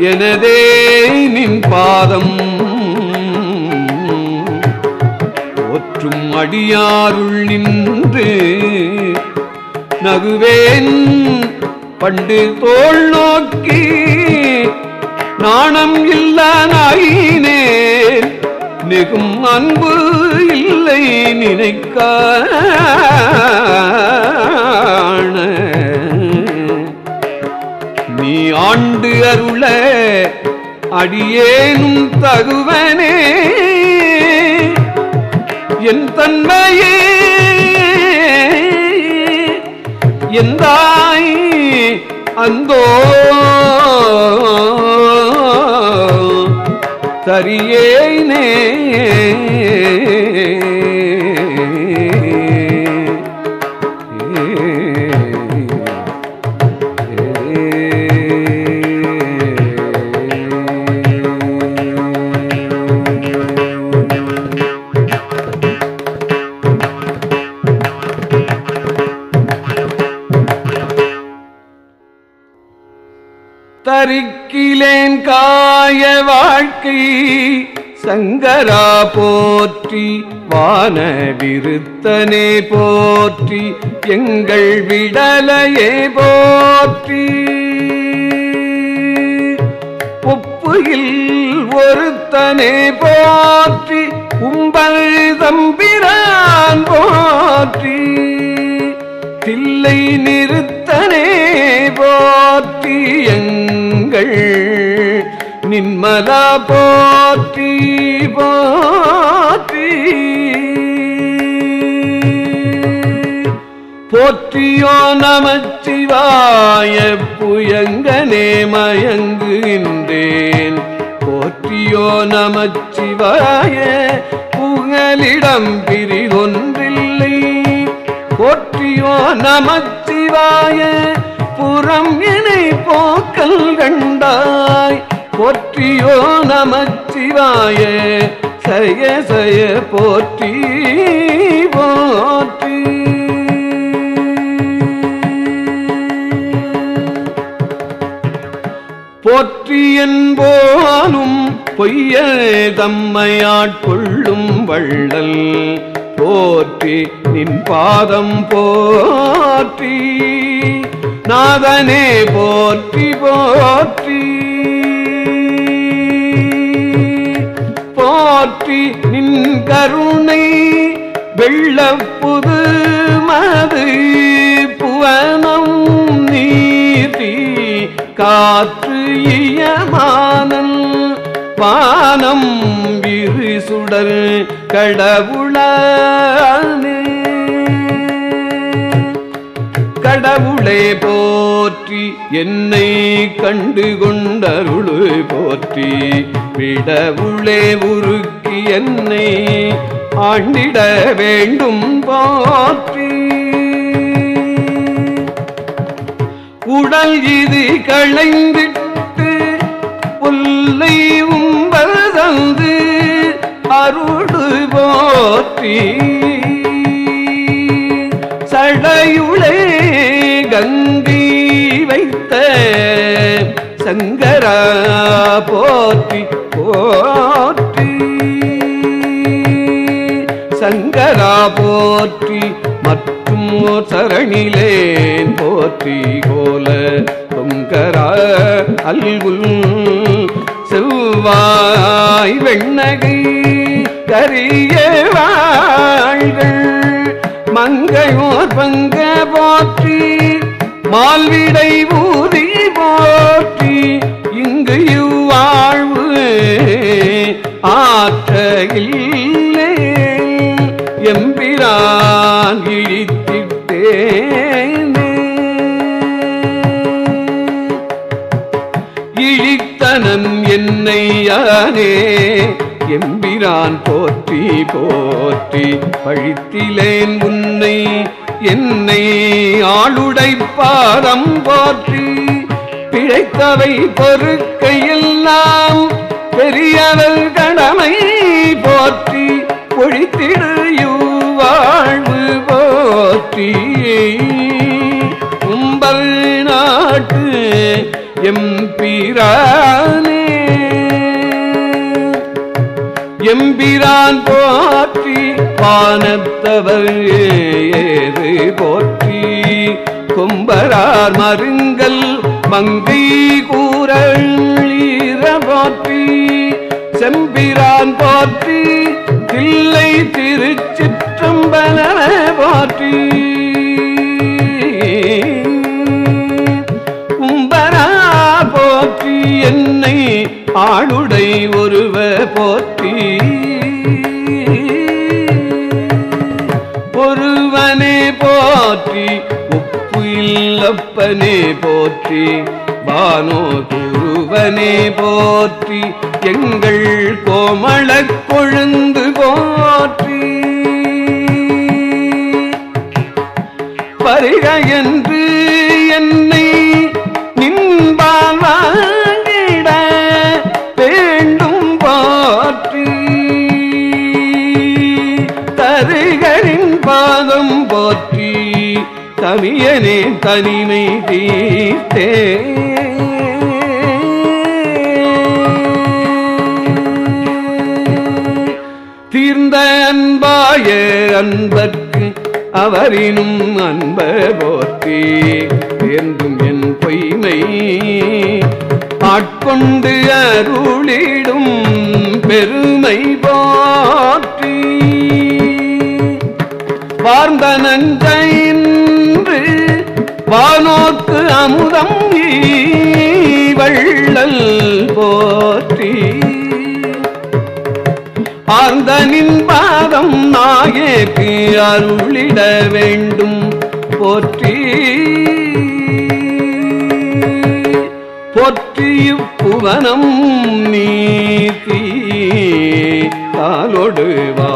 எனதே நின் பாதம். ஒற்றும் அடியாருள் நின்று நகுவேன். பண்டு தோல் நோக்கி நாணம் இல்லா நாயினேன் நெகும் அன்பு இல்லை நினைக்க நீ ஆண்டு அருள அடியேனும் தகுவனே என் தன்மையே எந்தாய் அந்தோ. தரியேனே. சங்கரா போற்றி வான விருத்தனே போற்றி எங்கள் விடலையே போற்றி. ஒப்புகில் ஒருத்தனே போற்றி உம்பல் தம்பிரான் போற்றி. தில்லை நிறுத்தனே போற்றி எங்கள் நின்மலா போற்றி போற்றி. போற்றியோ நமச்சிவாய புயங்கனே மயங்குகின்றேன். போற்றியோ நமச்சிவாய புகலிடம் பிரிகொன்றில்லை. போற்றியோ நமச்சிவாய புறம் இணை போக்கல் கண்டாய். போற்றியோ நமச்சிவாய சய சய போற்றி போற்றி. போற்றி என்போனும் பொய்ய தம்மையாட்கொள்ளும் வள்ளல். போற்றி நின் பாதம் போற்றி நாதனே போற்றி போற்றி. போற்றி நின் கருணை வெள்ளப்புது மது புவனம் நீதி காற்று இயமானல் பானம் விரு சுடர் கடவுளே கடவுளே போ போற்றி என்னை கண்டு கொண்டருளு போற்றி. விடவுளே உருக்கி என்னை ஆண்டிட வேண்டும் போற்றி. உடல் இது களைந்திட்டு புல்லை உம்பல் தந்து அருடு போற்றி. சடையுளே கங்கை வைத்த சங்கரா போற்றி போற்றி. சங்கரா போற்றி மற்றும் சரணிலேன் போற்றி கோல பொங்கரா அல்குல் செவ்வாய் வெண்ணகை கரிய வாழ்கள். மங்கையோர் பங்க போற்றி மால்விடை ஊதி போற்றி இங்கு இவ்வாழ்வு ஆற்ற இல்லே. எம்பிரான் இழித்திட்டேனே. இழித்தனம் என்னை யானே எம்பிரான் போற்றி போற்றி பழித்திலேன் உன்னை என்னை ஆளுடை பாதம் போற்றி பிழைத்தவை பொறுக்கையெல்லாம் பெரியவர் கடமை போற்றி பொழித்திடு வாழ்வு போற்றி. உம்பல் நாட்டு எம்பிரானே எம்பிரான் போற்றி வானத்தவர் ஏது போற்றி? கும்பரார் மருங்கல் மங்கை கூறீர போற்றி. செம்பிரான் போற்றி தில்லை திருச்சிற்றம்பல போற்றி. கும்பரா போற்றி என்னை ஆளுடை ஒருவ போற்றி. ஒருவனே போற்றி உப்பு இல்லப்பனே போற்றி. வானோ குருவனே போற்றி எங்கள் கோமளக் கொழுந்து போற்றி. வருக என்று என் தமியனே தனிமை தீர்த்தே. தீர்ந்த அன்பாய அன்பர்க்கு அவரினும் அன்ப போற்றி வேண்டும் என் பொய்மை. ஆட்கொண்டு அருளிடும் பெருமை போற்றி. வார்ந்த நஞ்சை வானோக்கு அமுதம் வள்ளல் போற்றி. ஆர்ந்தனின் பாதம் நாயேக்கு அருளிட வேண்டும் போற்றி. போற்றி புவனம் நீதி காலொடுவா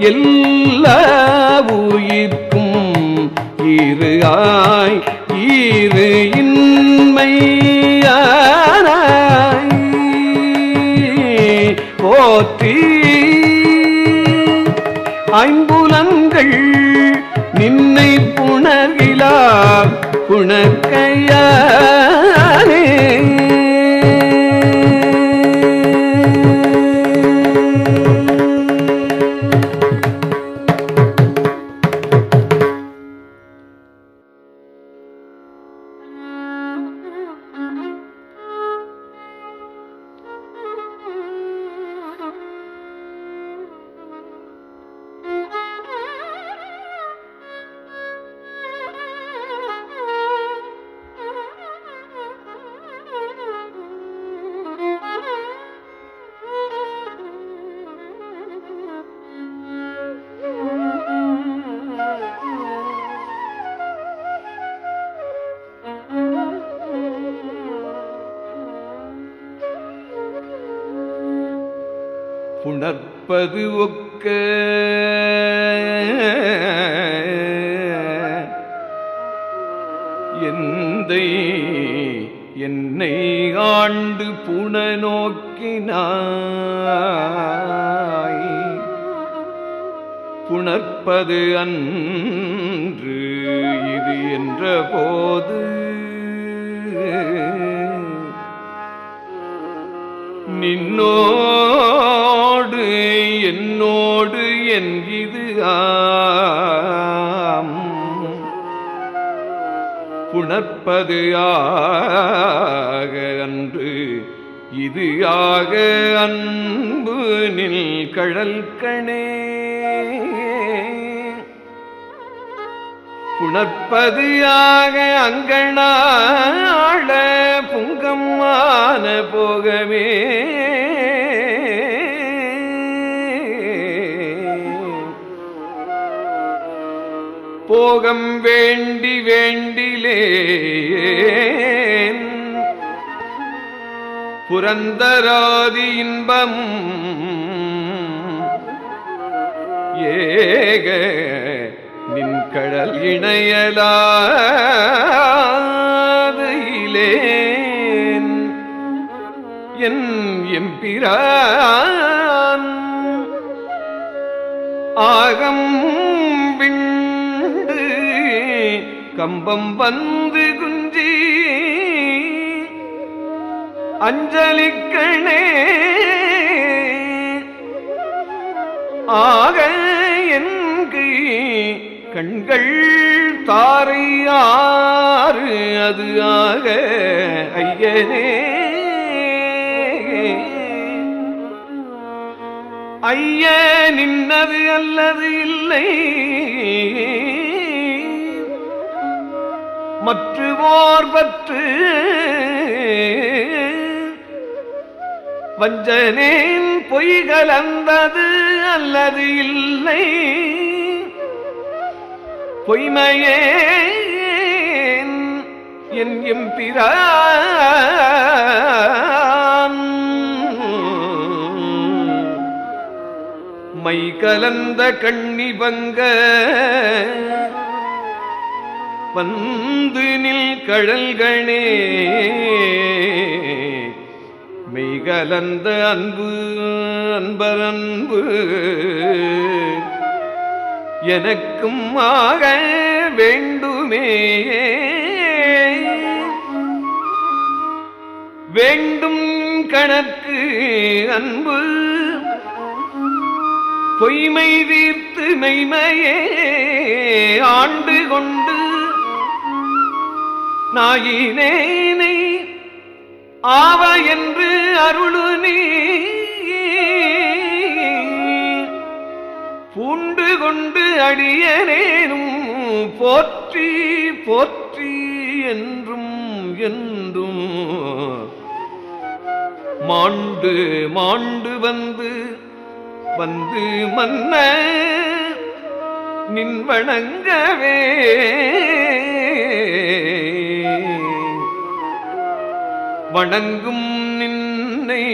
எல்லா உயிர்க்கும் இரு ஆய் இரு இன்மையானாய். போற்றி ஐம்புலங்கள் நின்னை புணர்கிலா புணர்கையானே கம்பம் வந்து குஞ்சி. அஞ்சலிக்கணே ஆக என்கு கண்கள் தாரையாறு அது ஆக ஐயனே. ஐய நின்னது அல்லது இல்லை. மற்றுவோர் பற்று வஞ்சனேன் பொய் கலந்தது அல்லது இல்லை. பொய்மையே என் எம்பிரான் மை கலந்த கண்ணி பங்க வந்து நில் கழல்களே. மெய்கலந்த அன்பு அன்பர் அன்பு எனக்கும் ஆக வேண்டுமே. வேண்டும் கணக்கு அன்பு பொய்மை தீர்த்து மெய்மையே. ஆண்டு கொண்டு நாயினேனை ஆவ என்று அருளு நீ பூண்டு கொண்டு அடியனேனும் போற்றி போற்றி என்றும் என்றும். மாண்டு மாண்டு வந்து வந்து மன்ன நின் வணங்கவே வணங்கும் நின்னை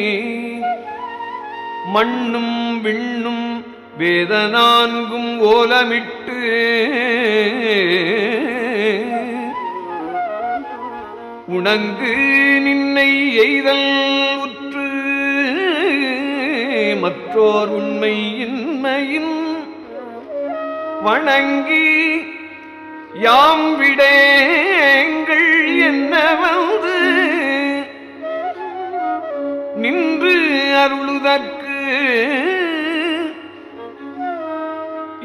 மண்ணும் விண்ணும் வேதனான்கும் ஓலமிட்டு உணங்கு நின்னை எய்தல் உற்று மற்றோர் உண்மை இன்மையின் வணங்கி யாம் விடேங்கள் என்ன வந்து நின்று அருளுதற்கு.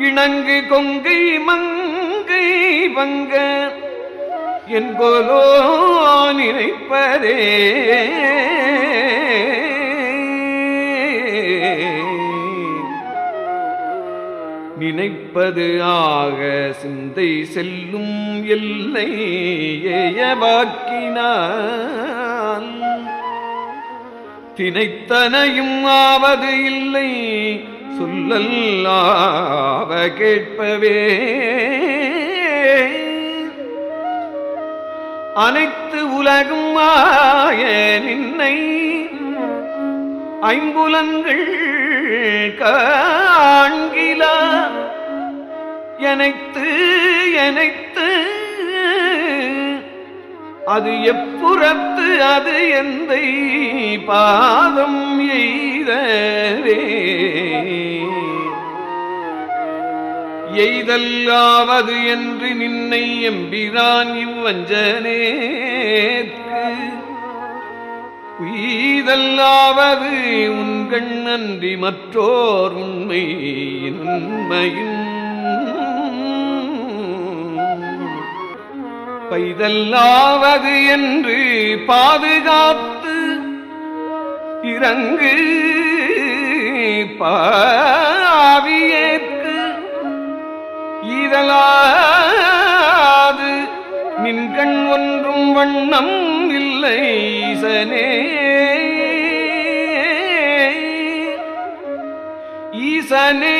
இணங்கு கொங்கை மங்கை வங்க என்போலோ நினைப்பதே. நினைப்பது ஆக சிந்தை செல்லும் எல்லை ஏயவாக்கினான் தினைத்தனையும் ஆவது இல்லை. சொல்லல்லாவ கேட்பவே. அனைத்து உலகும் ஆய நின்னை. ஐம்புலங்கள் காண்கிலா. எனைத்து எனைத்து அது எப்புறத்து அது எந்த பாதம் எய்தவே. எய்தல்லாவது என்று நின்னை எம்பிரான் இவ்வஞ்சனேற்கு. உய்தல்லாவது உன்கண் நன்றி மற்றோர் உண்மை உண்மையின் பைதல்லாவது என்று பாதுகாத்து இறங்கு பாவியேற்கு. இதழாது நின்கண் ஒன்றும் வண்ணம் இல்லை ஈசனே ஈசனே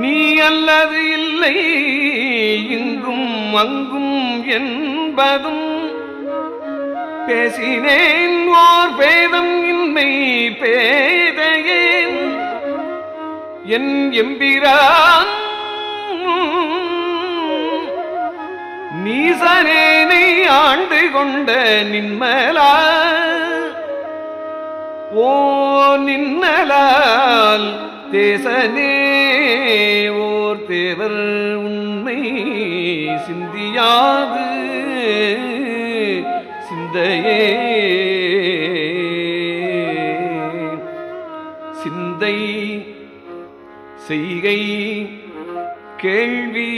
நீ அல்லது இல்லை இங்கும் அங்கும் என்பதும் பேசினேன். ஓர் பேதம் இன்மை பேதையேன். என் எம்பிரான் நீசனேனை ஆண்டு கொண்ட நின்மலா ஓ நின்னலால் தேசனே ஓர் தேவர் உண்மை சிந்தியாது. சிந்தையே சிந்தை செய்கை கேள்வி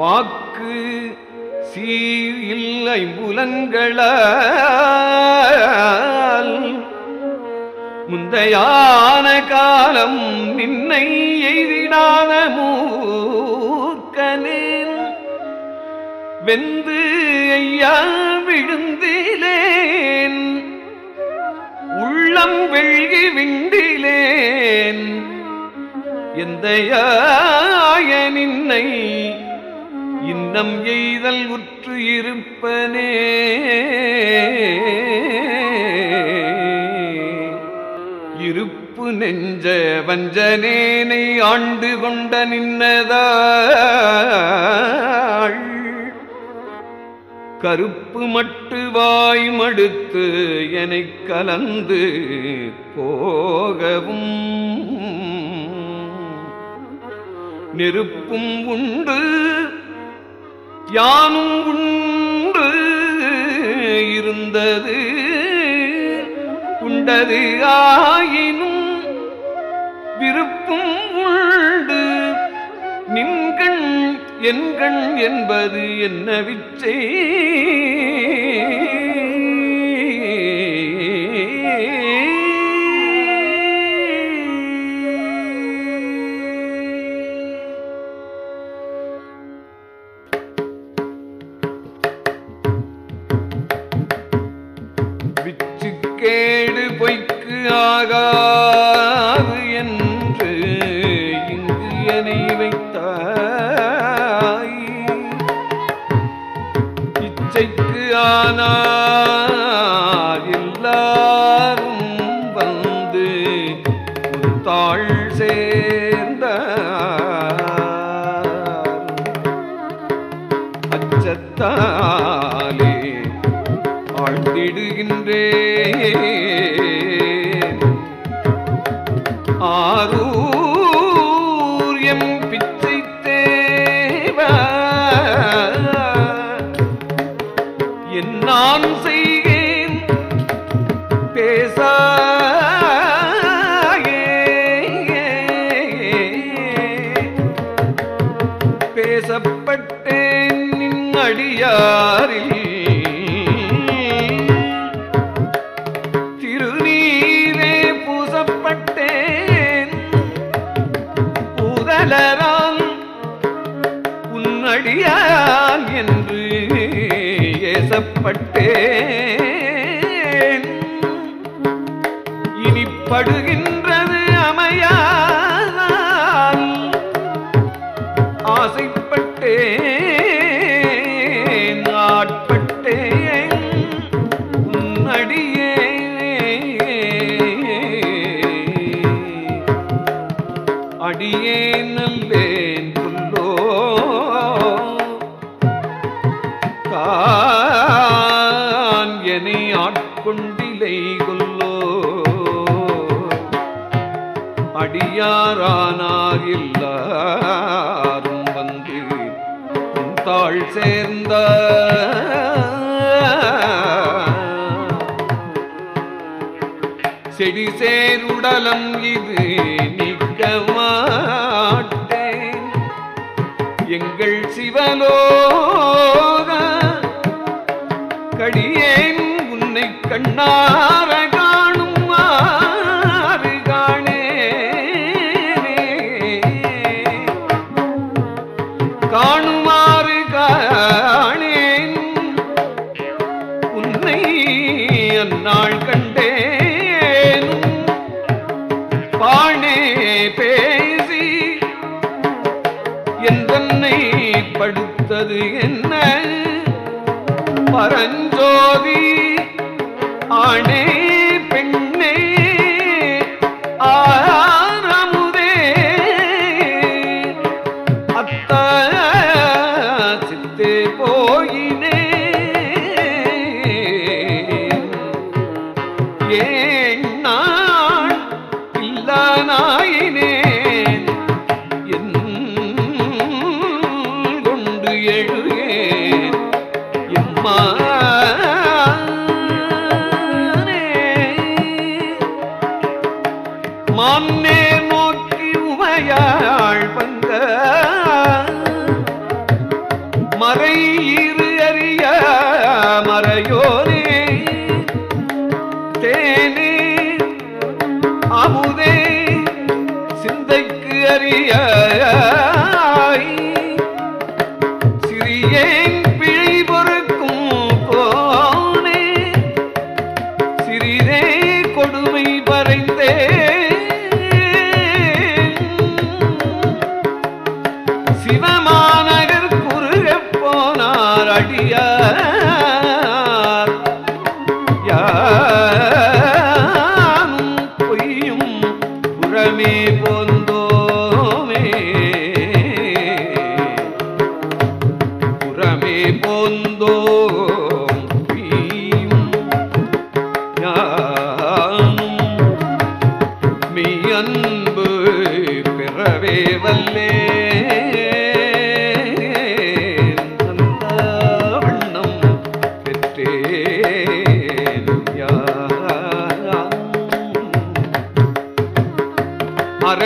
வாக்கு சீ இல்லை புலங்களால் முந்தையான காலம் நின்னை எய்திடாத மூக்கனில் வெந்து ஐயா விழுந்திலேன் உள்ளம் வெள்கி விண்டிலேன். எந்த நின்னை இன்னம் எய்தல் உற்று இருப்பனே. இருப்பு நெஞ்ச வஞ்சனேனை ஆண்டு கொண்ட நின்னதாள். கருப்பு மட்டு வாய் மடுத்து எனக் கலந்து போகவும். நெருப்பும் உண்டு யானும் உண்டு இருந்தது உண்டது ஆயினும் விருப்பும் உண்டு. நின்கண் என்கண் என்பது என்ன விச்சை விச்சுக்கேடு பொய்க்கு ஆகா. அடியாரில் திருநீரே பூசப்பட்டேன். பூதலரால் உன்னடியான் என்று ஏசப்பட்டேன். யாரானார் எல்லாரும் வந்து தாழ் சேர்ந்த செடி சேருடலம் இது நிற்க மாட்டேன். எங்கள் சிவலோக கடியேன் உன்னை கண்ணார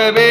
அறவே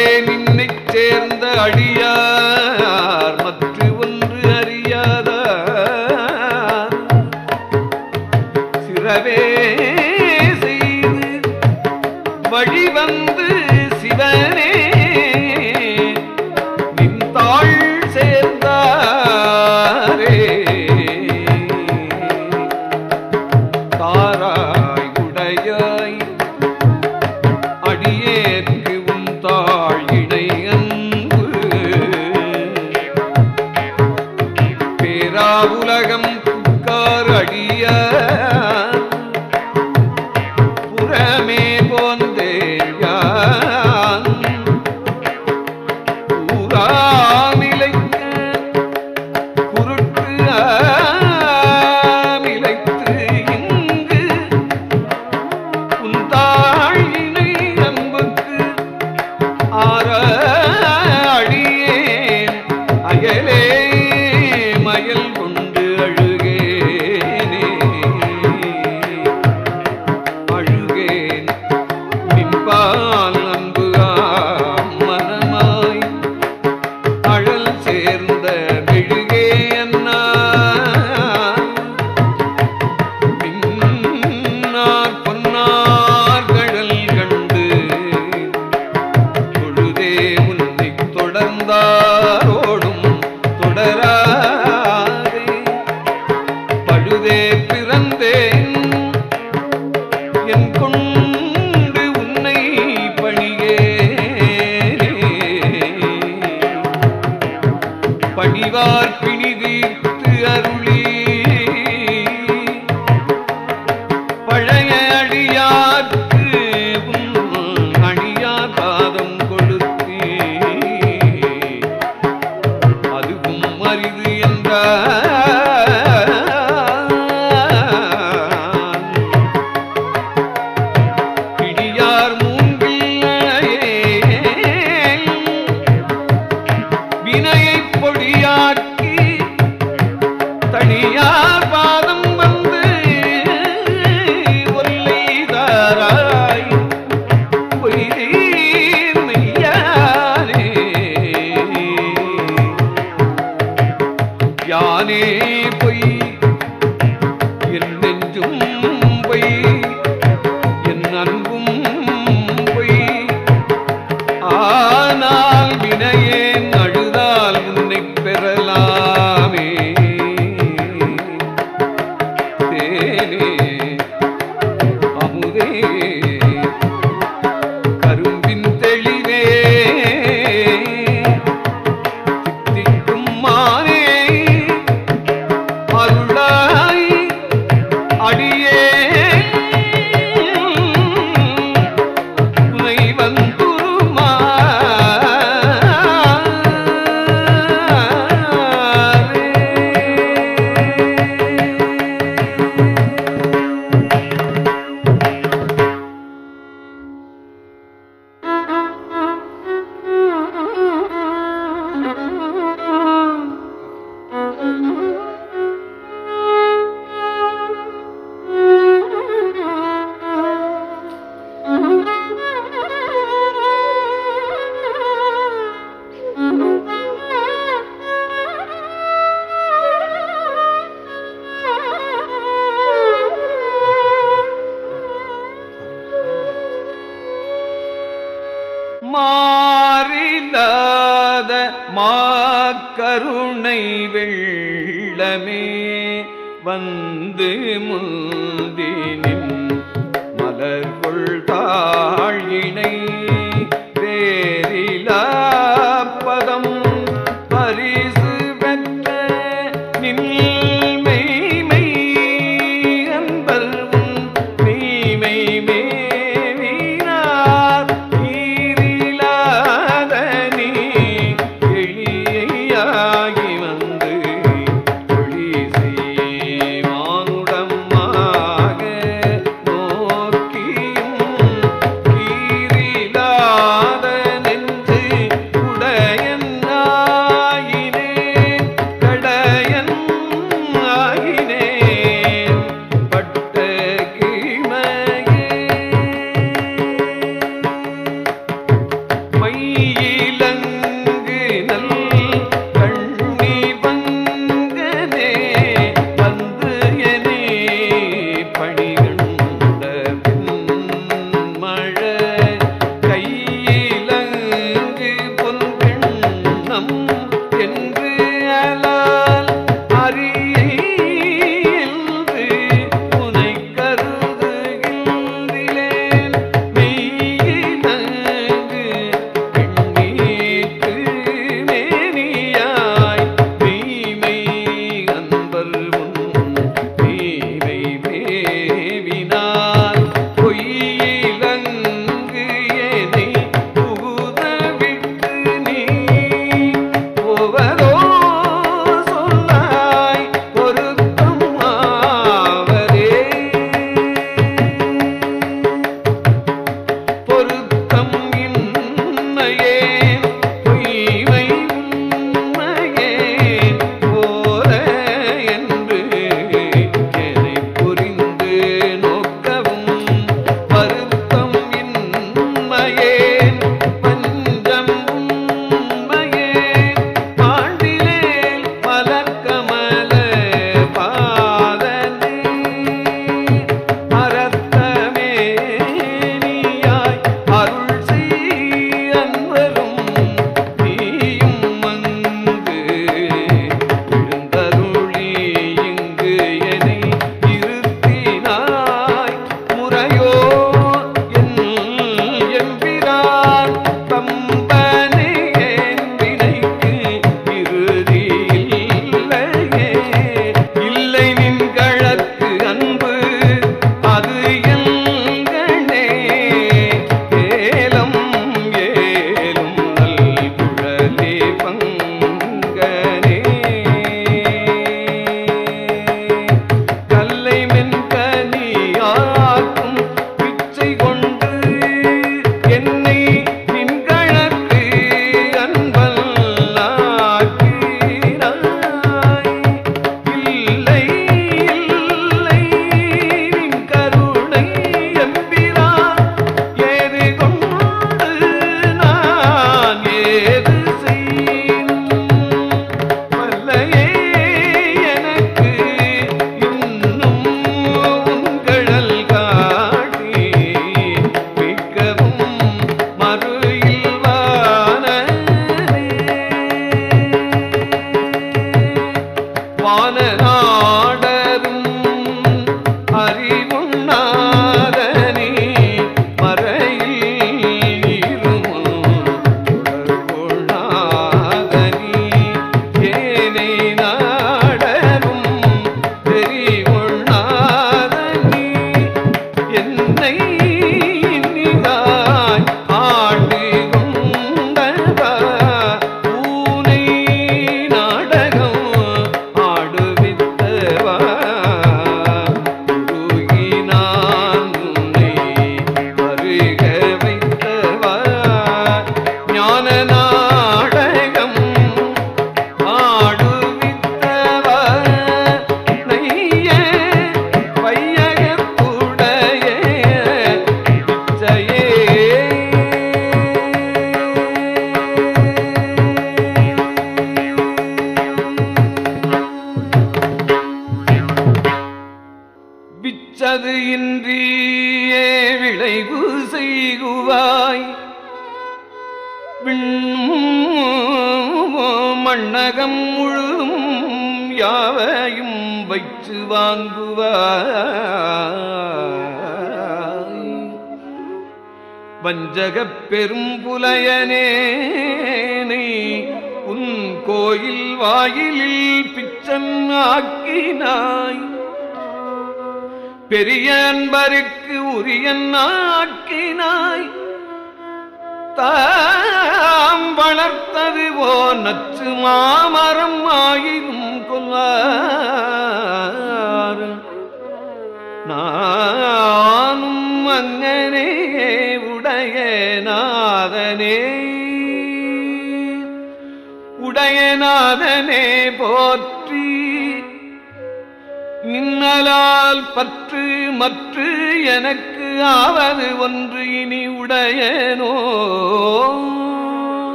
per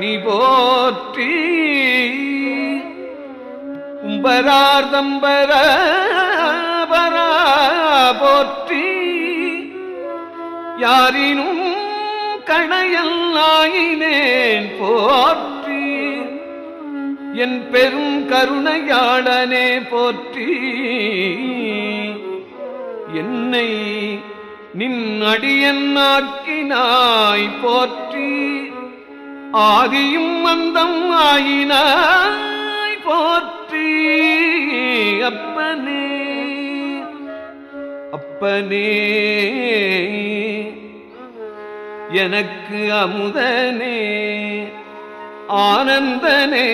பணி போற்றி. கும்பரார் தம்பர போற்றி. யாரினும் கணையல் ஆயினேன் போற்றி. என் பெரும் கருணையாளனே போற்றி. என்னை நின் அடியன் ஆக்கினாய் போற்றி. ஆதியும் அந்தம் ஆயினாய் போற்றி. அப்பனே அப்பனே எனக்கு அமுதனே ஆனந்தனே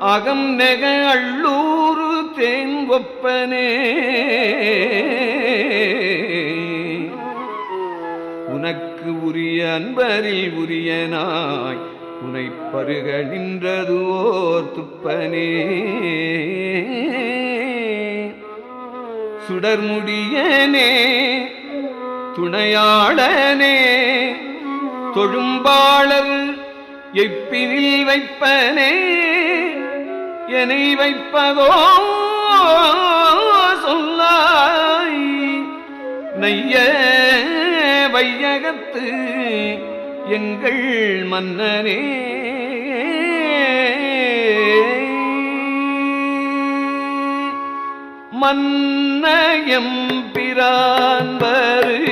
அகம் நெக அள்ளூரு தேன் ஒப்பனே. உனக்கு உரிய அன்பரில் உரியனாய். உனை பருக நின்றது ஓர் துப்பனே. சுடர்முடியனே துணையாளனே. தொழும்பாளர் எப்பினில் வைப்பனே. என்னை வைப்பதோ சொல்லாய். நைய வையகத்து எங்கள் மன்னனே. மன்னயம் பிரான்பரு